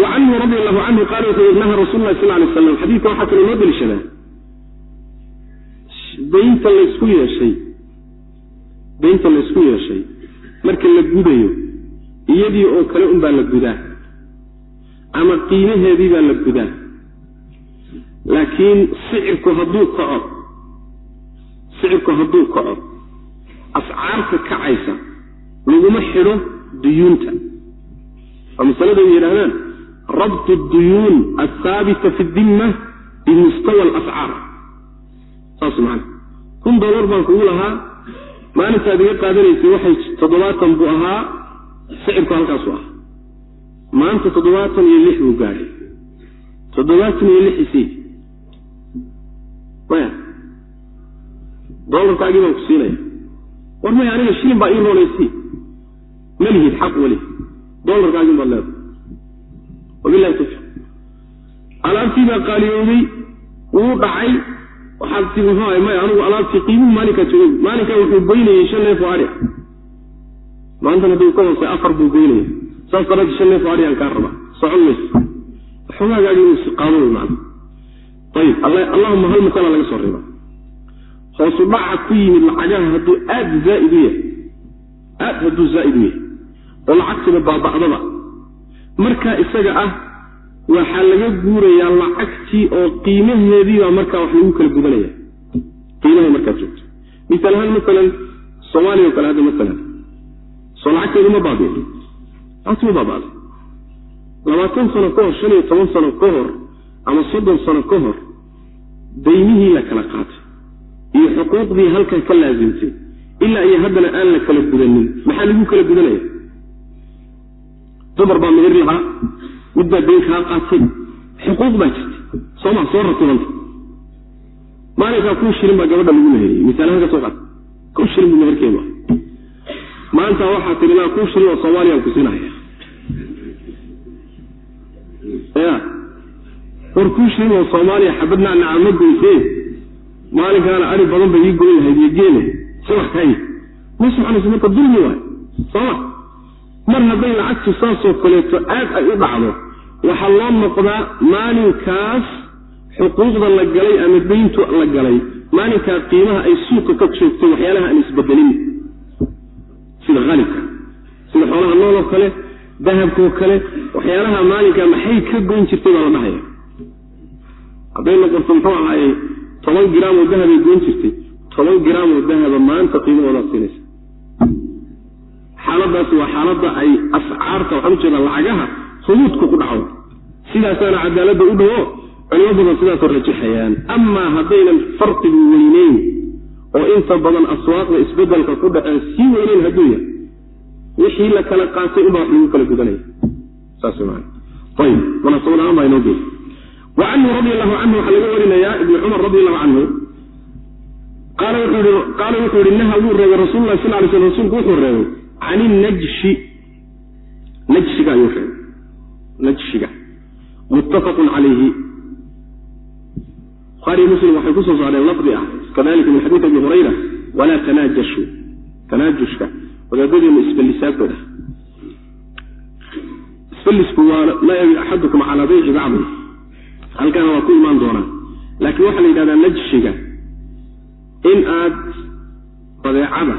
wa canhu radi allahu canhu qaala wuxuu yidhi naha rasul lahi sal lay slam xadiidka waxaa kaloo loo deliishadaa daynta laysku yeeshay daynta laysku yeeshay marka la gudayo iyadii oo kale unbaa la gudaa ama qiimaheedii baa la gudaa laakiin sicirku hadduu kaco sicirku hadduu kaco ascaarta kacaysa laguma xidho duyuunta. Waa masalada ay yidhahdaan rabtu duyuun athaabita fi dimma bimustawa alascaar saas macana kun dollar baan kugu lahaa maalintaad iga qaadanaysay waxay toddobaatan buu ahaa sicirku halkaasu ah maanta toddobaatan iyo lix buu gaadhay toddobaatan iyo lix isii maya. Dolarkaagii baan ku siinaya war maya aniga shilin baa ii roonaysi ma xaq weli. Dolarkaagin baad leedahay. Wabilahi tawfiiq. Alaabtii baa qaaliyowday wuu dhacay. Waxaad tii muxuu maya anigu alaabtii qiimuhu maalinkaa joogay maalinkaa wuxuu goynayay shan neef adhi. Ah maantana hadduu ka hoosay afar buu goynaya saas daraadii shan neef adhi aan kaa rabaa. Socon mayso xogaagaagi inuu qaado wey ayib allahuma hal masala laga soo reeba hoosu dhaca ku yimid lacagaha hadduu aad zaaid u yahay aad hadduu zaa'id u yahay oo lacagtiba baaba'daba. Markaa isaga ah waxaa laga guurayaa lacagtii oo qiimaheediibaa markaa wax lagu kala gudanaya qiimaha markaad joogto. Misaal ahaan masalan soomaaliya o kale hadda masalan. Soo lacagteedu ma baabiin lacagti ma baaba'da labaatan sano ka hor shan iyo toban sano ka hor ama soddon sano ka hor daymihii la kala qaatay iyo xuquuqdii halkan ka laasimtay ilaa iyo haddana aan la kala gudanin. Maxaa lagu kala gudanaya dumar baa mehir lahaa mid baa dayn kaa qaatay xuquuq baa jirta sooma soo ratibanta maalinkaa kun shilin baa gabadha lagu meheriyey misaalahaan ka soo qaata. Kun shilin buu meherkeedu maanta waxaa tihi naa kun shilin oo soomaaliyaan ku siinaya ya war kun shilin oo soomaaliya xabadnaa nacama goysee maalinkaana ari badan bay ii goyn lahayd iyo geele sawaxkay ma soconayso marka dulmi waay. Sooma mar hadday lacagtu saasoo kaleeto aad ay u dhacdo waxaa loo noqdaa maalinkaas xuquuqda la galay ama dayntu la galay. Maalinkaa qiimaha ay suuqa ka joogtay waxyaalaha aan isbedelin. Sida halibka sida xoolaha nool oo kale dahabkaoo kale waxyaalaha maalinkaa maxay ka goyn jirtay baa la dhahaya hadday noqoto muxuu ahaayey toban gram oo dahabay goyn jirtay toban gram oo dahaba maanta qiimahoodaad siinaysa. Xaaladaasi waa xaaladda ay ascaarta waxaan u jeedaa lacagaha hubuudku ku dhaco. Sidaasaana cadaaladda u dhawo culimo badan sidaasoo rajaxayaan amaa haddaynan farqigu weyneyn oo inta badan aswaaqda isbeddelka ku dhaceen sii weyneyn hadduu yahay wixii la kala qaatay unbaa wax lagu kala gudanaya. Saas maan ayib munaasabad ahaan baa inoo geey wa canhu radi allahu canhu waxaa laga warinayaa ibni cumar radi allahu canhu qaala wuxuu yihi naha wuu reebay rasul lah sal lay sl rsulku wuxuu reebay can najshi. Najshiga ayuu reebay. Najshiga. Muttafaqun calayhi buhaariy muslim waxay ku soo saareen lafdi ah. Kadalika min xadiid abi hurayra walaa tanaajashu tanaajushka wadaadadeenu isballisaagooda isballisku waa laa yabi axadukum calaa bayci bacdi halkaana waa ku imaan doonaa. Laakiin waxaa la yidhahdaa najshiga in aad badeecada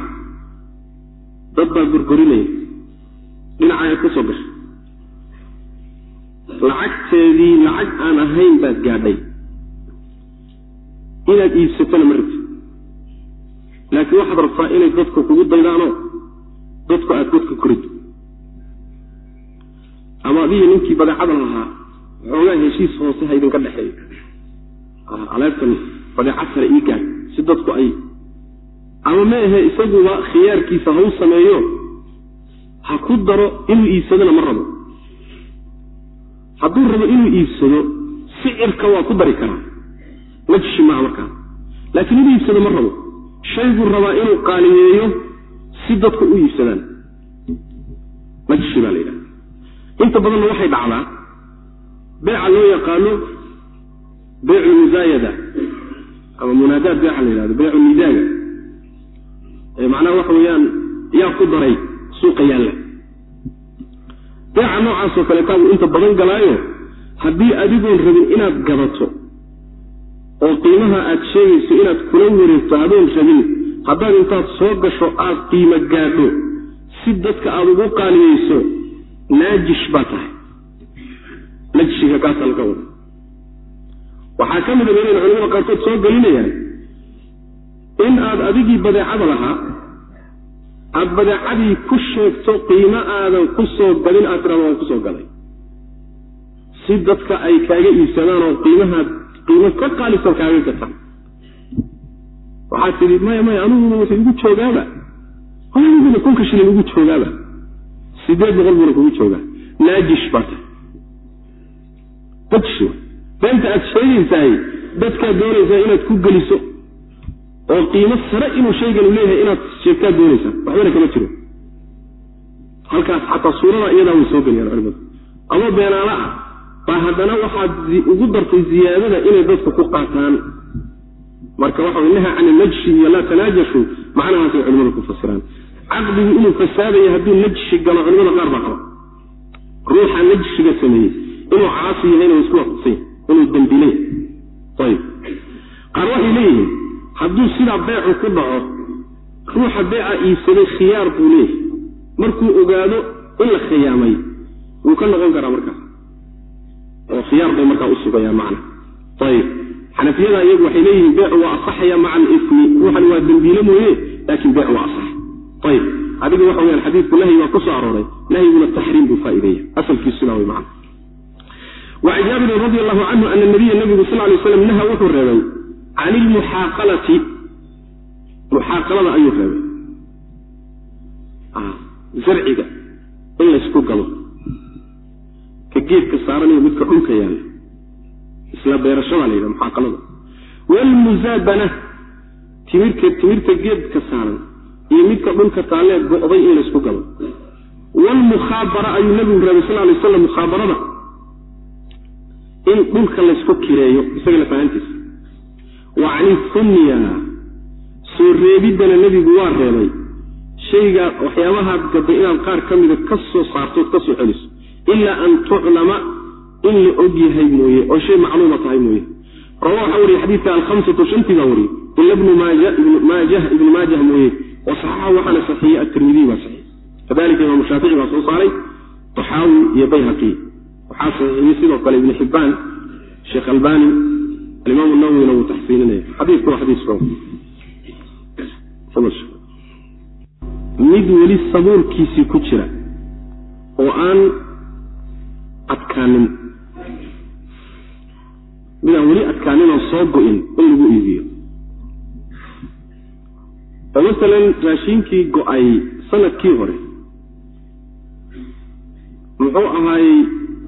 dad baa gorgorinaya dhinaca aad ka soo gashay. Lacagteedii lacag aan ahayn baad gaadhay. Inaad iibsatona ma rabti laakiin waxaad rabtaa inay dadku kugu daydaanoo dadku aad dadka koriddo ama adiga ninkii badeecada lahaa waxoogaa heshiis hoose ha idinka dhexeeyo. Aleebtan badeecad kale ii gaad si dadku ay ama ma ahe isaguba khiyaarkiisa ha u sameeyo? Ha ku daro inuu iibsadona ma rabo. Hadduu rabo inuu iibsado sicirka waa ku dari karaa. Najshi maaha markaa. Laakiin inuu iibsado ma rabo. Shayguu rabaa inuu qaaliyeeyo si dadku u iibsadaan. Najshi baa la yidhaha inta badanna waxay dhacdaa beeca loo yaqaano beycu musaayada ama munaadaad beeca la yidhahdo beycu nidaaga macnaha waxa weeyaan yaa ku daray suuqa yaalla. Beeca noocaasoo kaleetaabuu inta badan galaayo haddii adigoon rabin inaad gadato oo qiimaha aad sheegayso inaad kula wareegto adoon rabin haddaad intaad soo gasho aad qiimo gaadho si dadka aada ugu qaaliyeyso naajish baa tahay najshiga kaasaa laga wada waxaa ka mida inayna culamada qaarkood soo gelinayaan in aad adigii badeecada lahaa aada badeecadii ku sheegto qiimo aadan ku soo galin aad tirado waan ku soo galay. Si dadka ay kaaga iibsadaan oo qiimahaad qiimo ka qaalisan kaaga gataan waxaad tidhi maya maya aniguna wuxuu igu joogaaba? Aniguna kunka shilin igu joogaaba? Sideed boqol buuna kugu joogaa. Naajish baa tahay najish beenta aad sheegaysahay dadkaad doonaysaa inaad ku geliso oo qiimo sare inuu shaygan leeyahay inaad sheegtaad doonaysaa waxbana kama jiro. Halkaas xataa suurada iyadaa way soo geliyaan culimadu ama beenaala ah baa haddana waxaad ugu dartay ziyaadada inay dadka ku qaataan. Marka waxa naha can najshi iyo laa tanaajashu macnahaasay culimadu ku fasiraan. Caqdigu inuu fasaadaya hadduu najshi galo culimada qaar baa qaba. Ruuxa najshiga sameeyey inuu caasi yahayna isku waafaqsanya inuu dembile ayib. Qaar waxay leeyihiin hadduu sidaa beecu ku dhaco ruuxa beeca iibsaday khiyaar buu leeyahay. Markuu ogaado in la khiyaamay wuu ka noqon karaa markaas. Oo khiyaar bay markaa u sugayaan macna. Ayib. Xanafiyada iyagu waxay leeyihiin beecu waa asaxaya maca alifmi ruuxan waa dembiile mooye laakiin beecu waa asax. Ayib. Adiga waxa weyaan xadiidku nahyi waa ku arooray nahyiguna taxriim buu faa'ideeya asalkiisu sidaa wey macna wacan jaabirin radi allahu canhu ana nabiya nabigu sal lay slam naha wuxuu reebay can ilmuxaaqalati muxaaqalada ayuu reebay. Zarciga in laysku galo. Ka geedka saaran iyo midka dhulka yaalla. Isla beerashadaa la yidhaha muxaaqalada waalmuzaabana timirka timirta geedka saaran iyo midka dhulka taallee go'day in laysku galo. Waalmukhaabara ayuu nabigu reebay sal lay slam mukhaabarada in dhulka laysku kireeyo isaga lafahantiisa wa cani hunya soo reebiddana nebigu waa reebay. Shayga waxyaabahaad gadda inaad qaar ka mida ka soo saartood ka soo celiso ilaa an tuclama in la og yahay mooye oo shay macluuma tahay mooye. Rawa waxaa wariye xadiidka alhamsatu shantii baa wariyey ila bnu maajah ibnu maajah mooye. Wasaxaxa waxaana saxiiyey atirmidiy baa saxiix kadalika imaamu shaafici baa soo saaray. Taxaawi iyo bayhaqi waxaa saxiixiyey sidoo kale ibnu xibbaan sheekh albani alimaam nawwina wuu taxsiininaya xadiidku waa xadiis mid weli sabuulkiisii ku jira oo aan adkaanin. Mid aan weli adkaanin oo soo go-in in lagu iibiyo. Oo masalan raashiinkii go'ay sannadkii hore muxuu ahaayey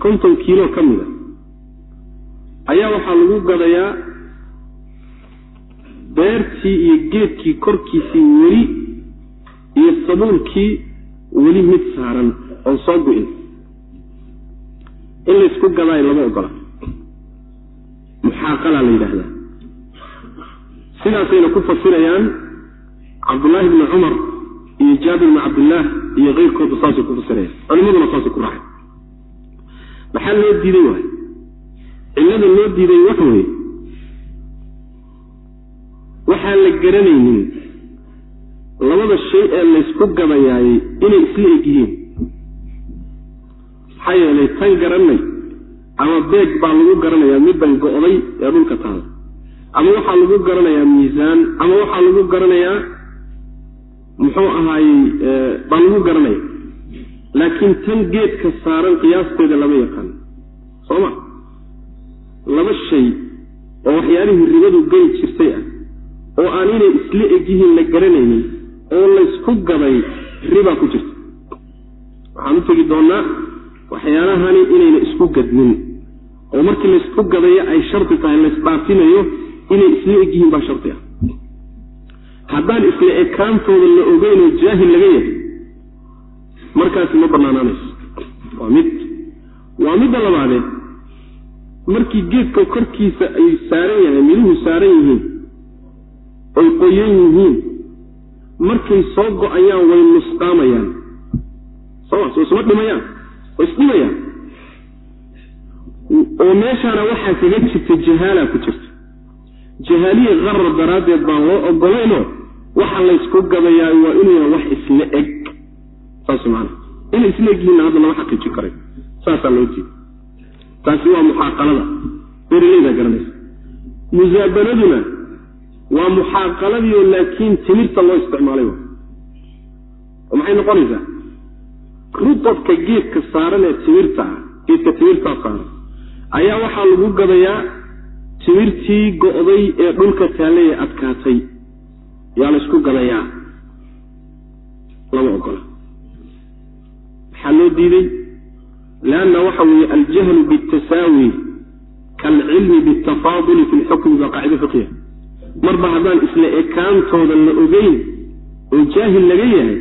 konton kiilo ka mida. Ayaa waxaa lagu gadayaa beertii iyo geedkii korkiisii weli iyo sabuulkii weli mid saaran oon soo go-in. In laysku gadaayo lama ogola. Muxaaqalaa la yidhaahdaa. Sidaasayna ku fasirayaan cabdullaahi bni cumar iyo jaabir bni cabdillaah iyo keyrkooda saasay ku fasirayaan culimaduna saasay ku raacay maxaa loo diiday waay? Cillada loo diiday waxa weeye waxaan la garanaynin labada shay ee laysku gadayaayey inay isla eg yihiin. Maxaa yeelay tan garanay ama beeg baa lagu garanayaa middan go'day ee dhulka taala ama waxaa lagu garanayaa miisaan ama waxaa lagu garanayaa muxuu ahaayey baa lagu garanaya laakiin tan geedka saaran qiyaasteeda lama yaqaano soo ma? Laba shay oo waxyaalihii ribadu geli jirtay ah oo aan inay isla eg yihiin la garanaynin oo laysku gaday ribaa ku jirta. Waxaan u tegi doonnaa waxyaalahani inayna isku gadmin oo markii laysku gadayo ay shardi tahay laysdhaafinayo inay isla eg yihiin baa shardi ah. Haddaan isla ekaantooda la ogeynoo jaahil laga yahay markaasi ma bannaanaanayso waa mid. Waa midda labaadee. Markii geedka korkiisa ay saaran yahay midhuhu saaran yihiin oy qoyan yihiin markay soo go'ayaan way nusqaamayaan. Soma soo isma dhimayaan? Way isdhimayaan oo meeshaana waxaa kaga jirta jahaalaa ku jirta. Jahaaliya qarar daraaddeed baan loo ogolaynoo waxa laysku gadayaa waa inuu yahay wax isla eg yihiinna hadda lama xaqiijin karay. Saasaa loo jeeda taasi waa muxaaqalada. Beeraleydaa garanaysa. Musaabanaduna waa muxaaqaladiio laakiin timirta loo isticmaalay maxay noqonaysaa? Rudabka geedka saaran ee timirta ah geedka timirtaa saaran ayaa waxaa lagu gadayaa timirtii go'day ee dhulka taallay ee adkaatay. Yaa la ysku gadayaa lama ogola maxaa loo diiday leanna waxa weeye aljahlu bitasaawi kaalcilmi biatafaaduli fi lxukmi baa qaacida fiqhiya marba haddaan isla ekaantooda la ogeyn oo jaahil laga yahay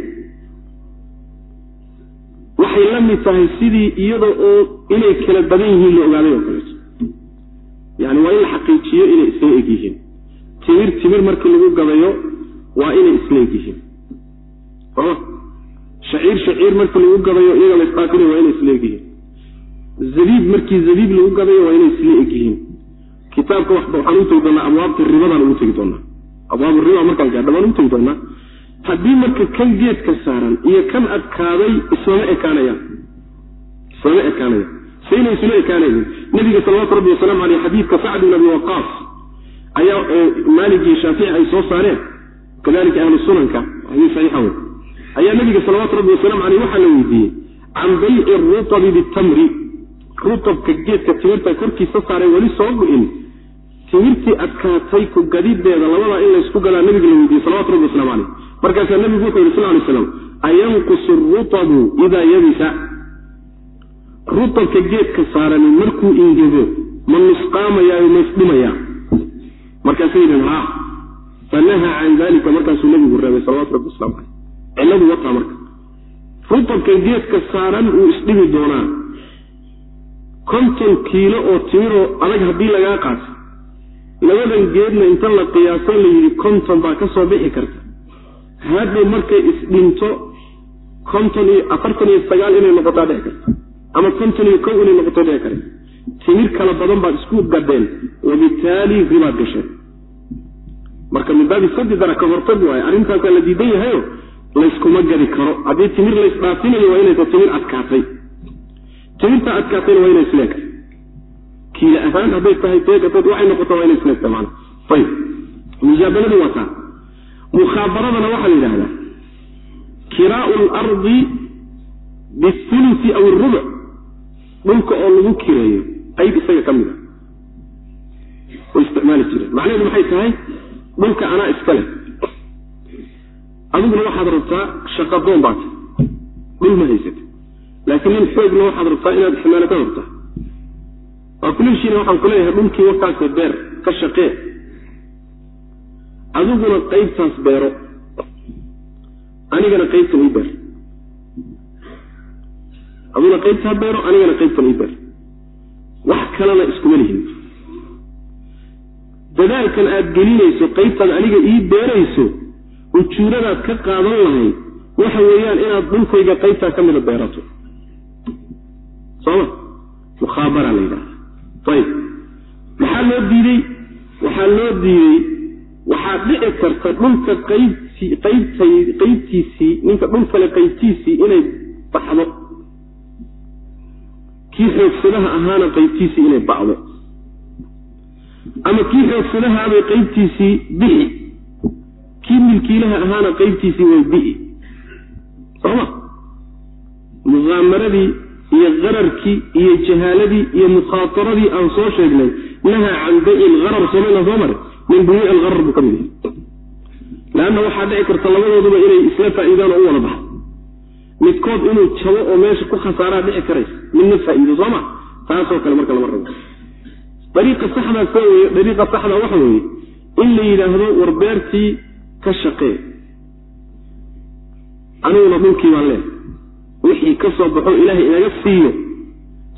waxay la mid tahay sidii iyada oo inay kala badan yihiin la ogaaday oo kaleeto yani waa in la xaqiijiyo inay isla eg yihiin. Timir timir markii lagu gadayo waa inay isla eg yihiin shaciir shaciir markii lagu gadayo iyaga la isdhaafinayo waa inay isla eg yihiin zabiib markii zabiib lagu gadayo waa inay isla eg yihiin kitaabka waxaan u doonaa abwaabta ribadaan ugu tegi doonaa abwaab riba markaan gaadha baan ugu doonaa haddii marka kan geedka saaran iyo kan adkaaday islama ekaanayaan. Islama ekaanayaan. Sayna isula ekaanayin nabiga salawaatu rabbi wasalaamu aleyh xadiidka sacd bin abi waqaas ayaa maaligii shaafici ay soo saareen. Kadalika ahlu sunanka xadiis saxiixa wey ayaa nabiga salawaatu rabbi wasalamu aleyh waxaa la weydiiyey can bayci rutabi bitamri. Rutabka geedka timirta korkiisa saaray weli soo go-in. Timirtii adkaatay ku gadideeda labadaa in laysku gadaa nabiga la weydiiyey salawatu rabbi waslamu aleyh markaasaa nabigu wuxuu yidhi sal lay slam ayanqusu rutabu idaa yabisa. Rutabka geedka saarani markuu ingego ma nusqaamayaayo ma isdhimayaa. Markaasay yidheen ha fanaha can dalika markaasuu nabigu reebay salawatu rabbi waslamu aleyh cilladu wataa marka. Rutabka geedka saaran wuu isdhimi doonaa. Konton kiilo oo timiroo adag haddii lagaa qaato labadan geedna inta la qiyaaso la yidhi konton baa ka soo bixi karta. Hadhow markay isdhinto konton iyo afartan iyo sagaal inay noqotaa dhici karta. Ama konton iyo kow inay noqoto dhici karta. Timir kala badan baad isku gadheen wabitaali ribaad gasheen marka min baabi sadi dara ka hortag waayo arrintaasaa la diidan yahayo layskuma gadi karo. Haddii timir laysdhaafinayo waa inaysa timir adkaatay. Timirta adkaatayna waa inay isleegtay kiila ahaan hadday tahay teegatad waxay noqota waa inay isleegta maana ayib mujaabaladu waa taa. Mukhaabaradana waxaa la yidhahdaa kiraau lardi bisulusi aw irubuc dhulka oo lagu kireeyo qayb isaga ka mid a way isticmaali jireen. Macnaheedu maxay tahay? Dhulka anaa iska leh adiguna waxaad rabtaa shaqadoon baata dhul ma haysata laakiin nin xoogna waxaad rabtaa inaad ximaalo ka hortaa waa kulishiina waxaan ku leeyahay dhulkii warkaase beer ka shaqee. Adiguna qaybtaas beero. Anigana qaybtan ii beer. Adiguna qaybtaa beero anigana qaybtan ii beer. Wax kalena iskuma lihin. Dadaalkan aad gelinayso qaybtaad aniga ii beerayso ujuuradaad ka qaadan lahayd waxa weeyaan inaad dhulkayga qaybtaa ka mida beerato. Soma mukhaabara la yidhahda ayib maxaa loo diidey? Waxaa loo diidey waxaa dhici karta dhulka qaybti qaybtay qaybtiisii ninka dhul kale qaybtiisii inay baxdo. Kii xoogsadaha ahaana qaybtiisii inay bacdo. Ama kii xoogsadahaabay qaybtiisii bixi kii milkiilaha ahaana qaybtiisii way bi'i sooma muqaamaradii iyo qararkii iyo jahaaladii iyo mukhaataradii aan soo sheegnay nahaa can bayi lharar soomana soo mare min buyuuci alharar buu ka mid yahay. Leanna waxaa dhici karta labadooduba inay isla faa'iidaan oo u wada baxo midkood inuu jabo oo meesha ku khasaaraa dhici karaysa midna faa'iido sooma taasoo kale marka lama rabo. Dariiqa saxdaa se dariiqa saxdaa waxa weeye in la yidhaahdo war beertii ka shaqee. Aniguna dhulkii baan leehay wixii ka soo baxo ilaahay inaga siiyo.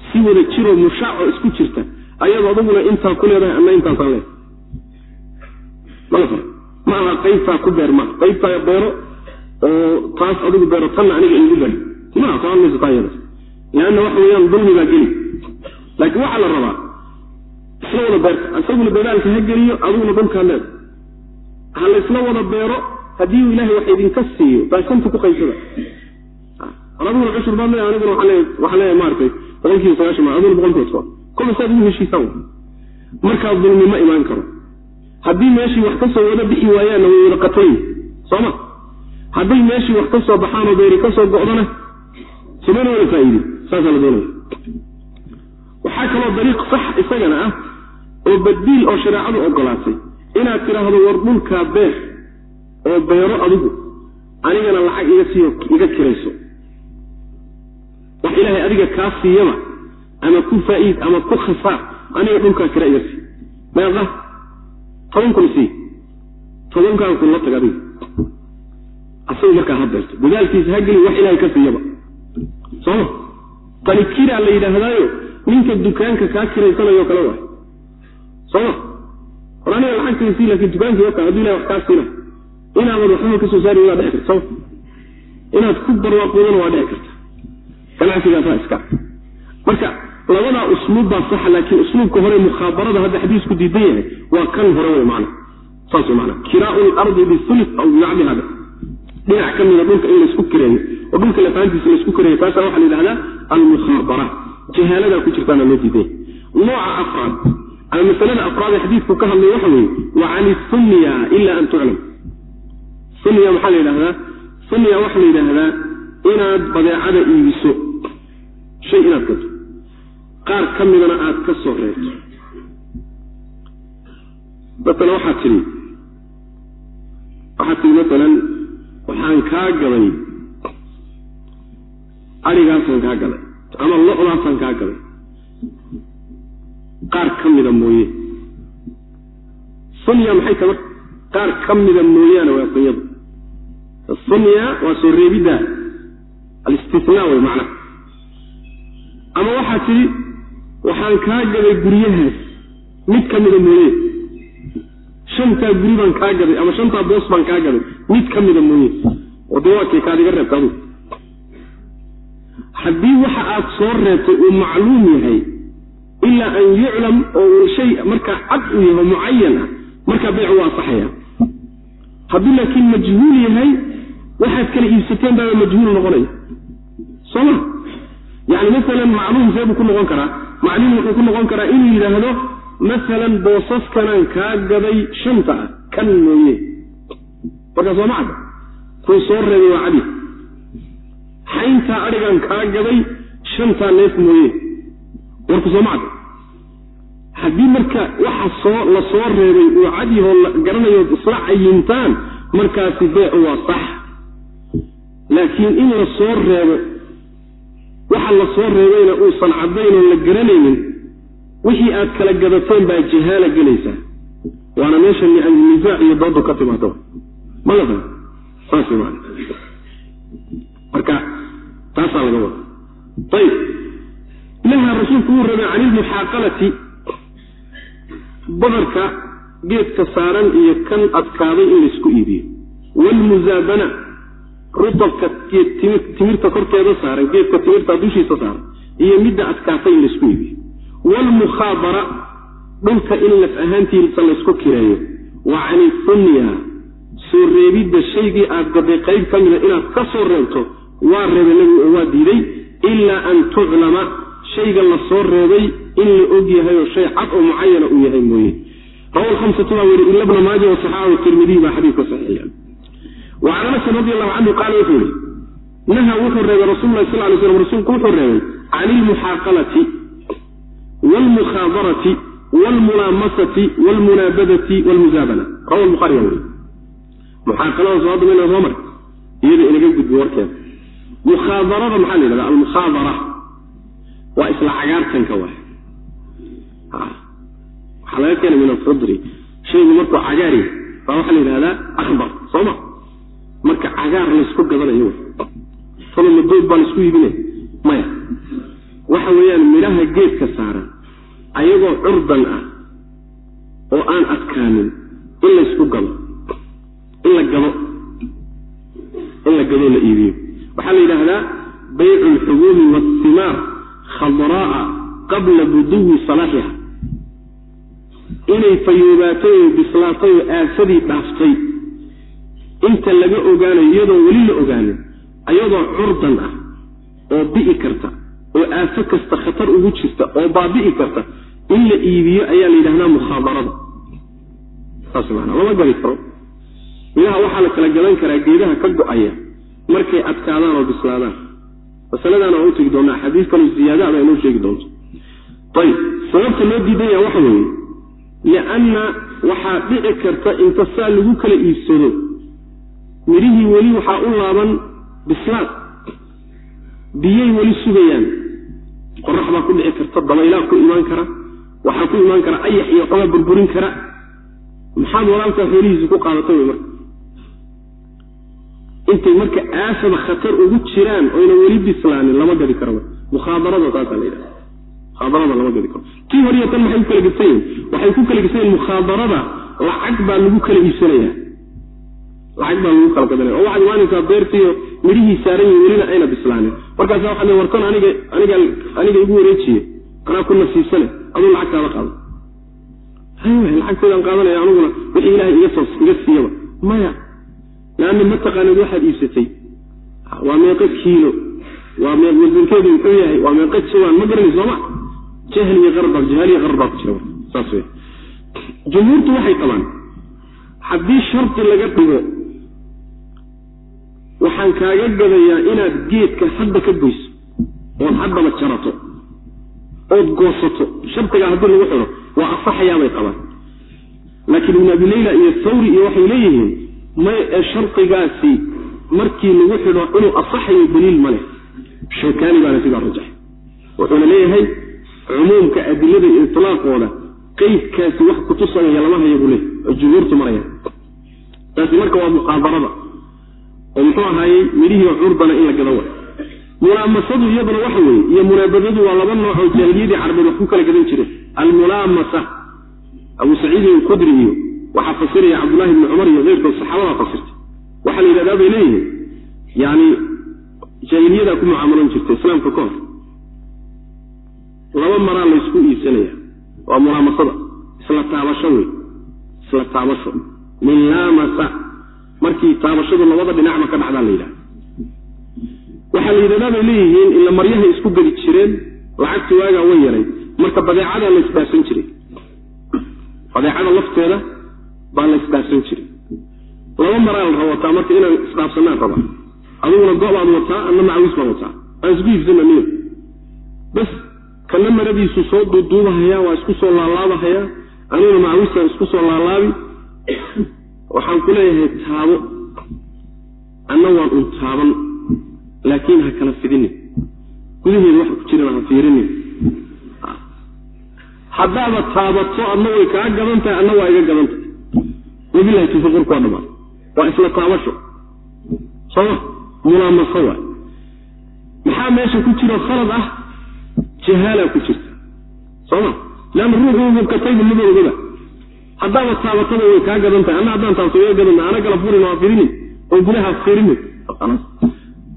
Si wada jiroo mushaaco isku jirta ayadoo aduguna intaa ku leedahay anna intaasaan leehay mala fara ma aha qaybtaa ku beer maa qaybtaa beero oo taas adigu beero tanna aniga iigu beer maa socon mayso taa iyada. Leanna waxa weeyaan dulmi baa geli. Laakiin waxaa la rabaa isla wada beerta isaguna dadaalka ha geliyo adiguna dhulkaa leeda ha laysla wada beero haddii uu ilahay wax idinka siiyo baashanta ku qaybsada. Adiguna cushur baad leeyahay aniguna waxaan leeyahay maaragtay boqolkiiba sagaashan ma aduna boqolkiiba toban kolba saad ugu heshiisaan markaa dulmi ma imaan karo. Haddii meeshii wax ka soo wada bixi waayaanna way wada qatayn sooma hadday meeshii wax ka soo baxaanoo beeri ka soo go'dona samana wada faa'iide saasaa la doonaya. Waxaa kaloo dariiq sax isagana ah oo baddiil oo shareecadu ogolaatay inaad tidhaahdo war dhulkaa beer oo beero adigu anigana lacag iga siiyo iga kirayso. Wax ilaahay adiga kaa siiyaba ama ku faa'iid ama ku khasaar aniga dhulkaa kira iga sii. Meeqa toban kun sii. Tobankaan kun la tag adiga. Asagu markaa ha beerto. Dadaalkiisa ha gelin wax ilaahay ka siiyaba. Sooma tani kiraa la yidhaahdaayo ninka dukaanka kaa kiraysanayo kale waay. Sooma war aniga lacagtay sii laakiin dukaankii waka hadduu ilahay wax kaa siina inaabad waxbaba ka soo saari waa dhici karta inaad ku barwaaqoodana waa dhici karta. Ganacsigaasaa iska. Marka labadaa usluub baa saxa laakiin usluubka hore mukhaabarada hadda xadiisku diidan yahay waa kan hore wey macna. Saas macna. Kiraau lardi bisulus aw bibacdiha dhinac ka mida dhulka in laysku kireeyo oo dhulka lafaantiisa laysku kireeyo taasaa waxaa la yidhahdaa almukhaabara. Jahaaladaa ku jirtaana loo diiday nooca afraad ama masalada afraad ee xadiidku ka hadlay waxa weeye wa can isunya ila an tuclam sunya maxaa la yidhahdaa sunya waxaa la yidhaahdaa inaad badeecada iibiso shay inaad gato. Qaar ka midana aad ka soo reebto. Maala waxaad tidhi waxaad tidhi masalan waxaan kaa gaday arigaasaan kaa gaday ama lo-daasaan kaa gaday qaar ka mida mooye. Sunya maxay ta marka qaar ka mida mooyaane waa sunyadu sunya waa soo reebidda alistisnaa wey macnaha ama waxaad tidhi waxaan kaa gaday guryahaas. Mid ka mida mooye. Shantaa guri baan kaa gaday ama shantaa boos baan kaa gaday mid ka mida mooye. Oo dee waa kee kaad iga reebta adugu. Haddii waxa aad soo reebtay uu macluum yahay ilaa an yuclam oo uu shay markaa cad u yahay mucayan ah. Markaa baycu waa asaxaya hadduu laakiin majhuul yahay waxaad kala iibsateen baaba majhuul noqonaya soo ma? Yani masalan macluum see buu ku noqon karaa. Macluum wuxuu ku noqon karaa inuu yidhaahdo masalan boosaskanaan kaa gaday shanta ah kan mooye. Markaa sooma cadda? Kuu soo reebay waa cadi. Xayntaa adhigaan kaa gaday shantaa neef mooye warku sooma cadda haddii marka waxa soo la soo reebay uu cadyahoo la garanayo isla cayintaan markaasi beecu waa sax. Laakiin in la soo reebo waxa la soo reebayna uusan caddayn oon la garanaynin wixii aad kala gadateen baa jahaala gelaysaa waana meesha nisaac iyo doodu ka timaado. Ma la saas marka taasaa laga wada ayib nahaa rasuulku wuu rabay can ilmuxaaqalati badarka geedka saaran iyo kan adkaaday in laysku iibiyo. Waalmusaabana rutabka timirta korkeeda saaran geedka timirta dushiisa saaran iyo midda adkaatay in laysku iibiyo. Waalmukhaabara dhulka in laf ahaantiisa laysku kireeyo. Wa can isunya soo reebidda shaygii aad gaday qayb ka mida inaad ka soo reebto waa reebay nebigu oo waa diiday ilaa an tuclama shayga la soo reebay in la og yahay oo shay cad oo mucayana uu yahay mooye. Rawa lhamsatu baa weri ila bna maaja wasaxaahu tirmidiy baa xadiidka saxiixiya wa can anasin radi allahu canhu qaala wuxuu yihi naha wuxuu reebay rasul lahi sal lay slam rasuulku wuxuu reebay can ilmuxaaqalati wlmukhaadarati wlmulaamasati wlmunaabadati wlmuzaabana rawa buhaari baa weri muxaaqalada soo hadda mayna soo mar iyada inaga gudbi warkeeda. Mukhaadarada maxaa la yidhahda almukhaadara waa isla cagaartanka waay. Waxaa laga keenay min alfudri shaygu markuu cagaari baa waxaa la yidhahdaa akbar soo ma? Marka cagaar laysku gadanayo talo madood baa la isku iibinaya maya. Waxa weeyaan midhaha geedka saaran ayagoo curdan ah oo aan adkaanin in laysku gado in la gado in la gadoo la iibiyo. Waxaa la yidhaahdaa baycu alxubuumi waasimaar khadraa'a qabla buduwi salaaxiha inay fayoobaatay oo bislaatay oo aasadii dhaaftay inta laga ogaanayo iyadoo weli la ogaanin ayadoo curdan ah oo bi'i karta oo aafo kasta khatar ugu jirta oo baabi'i karta in la iibiyo ayaa la yidhahdaa mukhaadarada saas maana lama gadi karo. Midhaha waxaa la kala gadan karaa geedaha ka go'aya markay adkaadaan oo bislaadaan masaladaana waan u tegi doonaa xadiis kaloo ziyaadaada inoo sheegi doonto. Ayib sababta loo diidan yaha waxa weeye lianna waxaa dhici karta inta saa lagu kala iibsado. Midhihii weli waxaa u laaban bislaad biyay weli sugayaan. Qorax baa ku dhici karta dabaylaa ku imaan kara waxaa ku imaan kara ayax iyo xogaa burburin kara. Maxaad walaalkaa xoolihiisi ku qaadata wey marka intay marka aafada khatar ugu jiraan oyna weli bislaanin lama gadi karo. Mukhaadarada taasaa la yidhaha mukhaadarada lama gadi karo. Kii horiyo tan maxay ku kala gedsan yihiin waxay ku kala gedsan yihiin mukhaadarada lacag baa lagu kala iibsanaya lacag baa lagu kala gadanaya oo waxaad imaanaysaa beertiiyo midhihii saaran yihiin welina ayna bislaanin. Markaasa waxaad wartan aniga aniga aniga igu wareejiye. Anaa ku nasiibsane. Aduu lacagtaada qaado. Lacagteedaan qaadanaya aniguna wixii ilaahay iga soo iga siiyaba. Maya leanna ma taqaanid waxaad iibsatay. Waa meeqo kiilo. Waa mee wasankeedu muxuu yahay? Waa meeqo jawaan ma garanay sooma jahli iyo qarbaa jahaal iyo qarbaa ku jira saas wey jumhuurtu waxay qabaan haddii shardi laga dhigo waxaan kaaga gadayaa inaad geedka hadda ka goyso ood haddaba jarato ood goosato. Shardigaa haddii lagu xidho waa asaxayaabay qabaan. Laakiin ibn abi leyla iyo thawri iyo waxay leeyihiin shardigaasi markii lagu xidho inuu asaxayo daliil ma leh. Baana sidaa rajaxay wuxuuna leeyahay cumuumka adilada iyo itlaaqooda qeydkaasi wax kutusagaya lama haya buu leeyahy oo jumhuurtu maraya. Taasi marka waa muqaadarada. Oo muxuu ahaayey midhihii curdana in la gado wa mulaamasadu iyaduna waxa weeye iyo munaabadadu waa laba nooc oo jaahiliyadii carbeed wax ku kala gadan jireen. Almulaamasa abu saciidin alkhudri iyo waxaa fasiraya cabdullahi bni cumar iyo keyrkood saxaabadaa fasirtay. Waxaa la yidhahdaa bay leeyihiin. Yani jaahiliyadaa ku mucaamalan jirta islaamka ka hor. Laba maraa laysku iibsanaya. Waa mulaamasada. Isla taabasho wey isla taabasho. Min laamasa. Markii taabashadu labada dhinacba ka dhacdaa la yidhaha waxaa la yidhahdaa bay leeyihiin ila maryahay isku geli jireen lacagti waagaa way yaray marka badeecadaa la isdhaafsan jiray. Badeecada lafteeda baa la isdhaafsan jiray. Laba maraa la raba wataa marka inaan isdhaafsanaan rabaa adiguna go-baad wataa anna macawiis baan wataa. Aan isku iibsana niyo bas kana maradiisu soo duuduubahayaa waa isku soo laalaabahayaa. Aniguna macawiistaan isku soo laalaabi. Waxaan ku leeyahay taabo. Anna waan un taaban laakiin ha kala fidinin. Gudaheeda waxa ku jirana ha fiirinin. Haddaaba taabato adna way kaa gadan tahay anna waa iga gadan tahay wabilahi tawfiiqurku waa dhamaan waa isla taabasho sooma mulaamaso waay maxaa meesha ku jiro khalad ah jahaalaa ku jirta sooma leanna ruuxu mubkatayba maba ogaba haddaaba taabatada way kaa gadan tahay anna haddaan taabto iga gadan tahay ana kala furin waa firinin oo gudaha firinin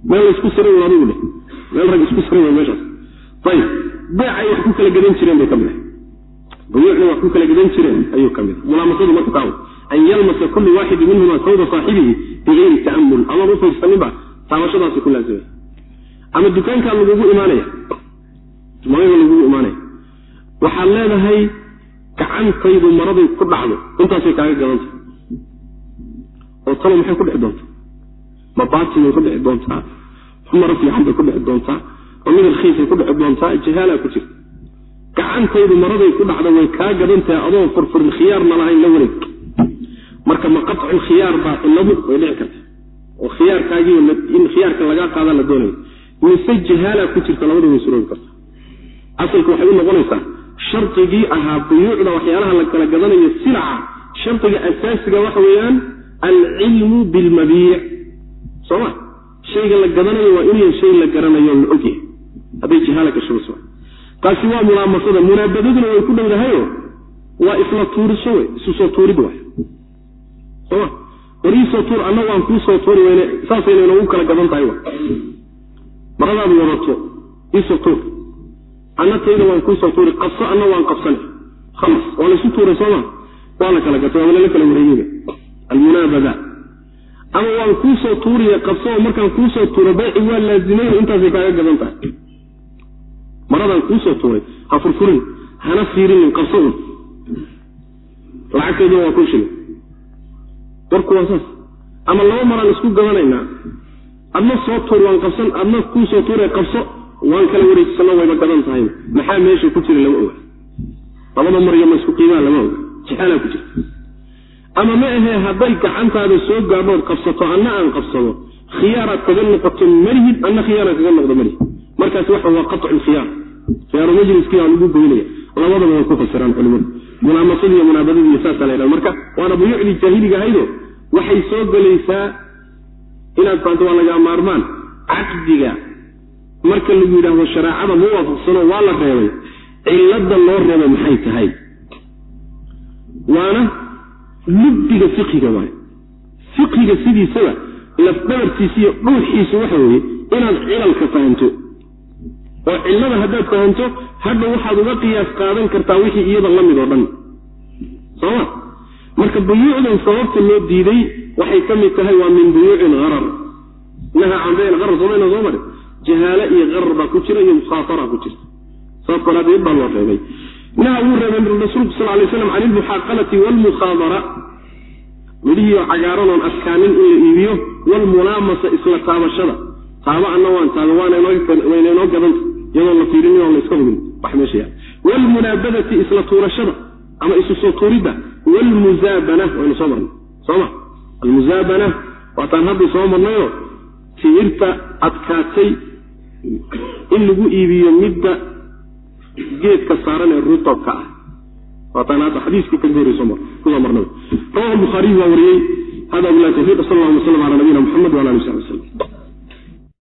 meel laysku siray un adigu leh meel rag isku siray wa meeshaas ayib beecay wax ku kala gadan jireen bay ka mid ahay buyuucna wax ku kala gadan jireen ayuu ka mid ah mulaamasadu marka taa an yalmasa kullu waaxidin minhuma sawda saaxibihi bigayri ta'amul amaan u fiirsaninba taabashadaasi ku laazimay ama dukaankaa lagugu imaanaya mayga lagugu imaanaya waxaad leedahay gacantaydu maraday ku dhacdo intaasay kaaga gadanta oo talo maxay ku dhici doontaa ma baatin bay ku dhici doontaa maro fiican bay ku dhici doontaa oo mid alkhiisay ku dhici doontaa jahaalaa ku jirta gacantaydu maraday ku dhacda way kaa gadan tahay adoo furfurin khiyaarna lahayn la wareeg marka ma qatcu khiyaar baa ciladu way dhici karta. Oo khiyaarkaagii in khiyaarka lagaa qaadaa la doonayo. Mise jahaalaa ku jirta labada way suroobi karta. Asalka waxay u noqonaysaa shardigii ahaa buyuucda waxyaalaha la kala gadanayo silaca shardiga asaasiga waxa weeyaan alcilmu bilmabiic. Soma shayga la gadanayo waa inuu shay la garanayo la ogyahay. Hadday jahaala ka shuruus taasi waa mulaamasada. Munaabadaduna way ku dhowdahayo waa isla tuurisho wey isu soo tuurid waay soma war iisoo tuur anna waan kuusoo tuuri weyne saasayna inoogu kala gadan tahay maradaad wadato iisoo tuur. Anna tayda waan kuusoo tuuri qabso anna waan qabsane khalas waa laysu tuuray sooma waa la kala gatay waa lala kala wareegeyba almunaabada. Ama waan kuusoo tuuriya qabso oo markaan kuusoo tuuro bayci waa laazimayn intaasay kaaga gadan tahay. Maradaan kuusoo tuuray ha furfurin hana fiirinin qabso un. Lacagteeduna waa kuu shigay warku waa saas ama laba maraan isku gabanaynaa. Adna soo tuur waan qabsan adna kuu soo tuure qabso waan kala wareegsano wayba gadan tahay. Maxaa meesha ku jira lama oga. Labada maryo ma isku qiimaa lama oga. Jixaalaa ku jirta ama ma ahee hadday gacantaada soo gaadhood qabsato anna aan qabsado khiyaaraad kaga noqoto malihid anna khiyaaraan kaga noqdo malihid markaas waxa waa qacu lkhiyaar khiyaaru majliskii aa lagu goynaya labadaba way ku fasiraan culimadu munaamasadi iyo munaabadadi iyo saasaa la ydhaha marka waana buyucdii jaahiliga ahaydo waxay soo gelaysaa inaad faanto waa lagaa maarmaan. Caqdiga marka lagu yidhaahdo shareecada ma waafaqsano waa la reebay. Cilada loo reebo maxay tahay? Waana lubdiga fiqiga waay. Fiqiga sidiisaba lafdabartiisa iyo dhuuxiisu waxa weeye inaad cilalka fahamto oo cilada haddaad fahamto hadha waxaad uga qiyaas qaadan kartaa wixii iyada la mid oo dhan. Sooma marka buyuucdan sababta loo diiday waxay ka mid tahay waa min buyuucin harar naha can bayn harar somayna soo mari? Jahaale iyo harar baa ku jira iyo mukhaatara ku jirta saas daraadeed baa loo reebay. Naha wuu reebay rasuulku sal lay slam can ilmuxaaqalati waalmukhaadara midhihiio cagaaran oon adkaanin in la iibiyo waalmulaamasa isla taabashada. Taaba anna waan taaba wayna inoo gadanta iyadoon la fiirinin oon la hubin wax meesha yaal waalmunaabadati isla tuurashada ama isu soo tuuridda waalmuzaabana waynu soo marnay sooma almuzaabana waataan hadda soo marnayo tiirta adkaatay in lagu iibiyo midda geedka saaran ee rutobka ah. Waataan hadda xadiiskii ka goori ku soo marnay rawahu lbukhaariyu waa wariyey. Hada bilahi tawfiiq sal allah alay slam ala nabiyina muxamed wala ali sabi waslm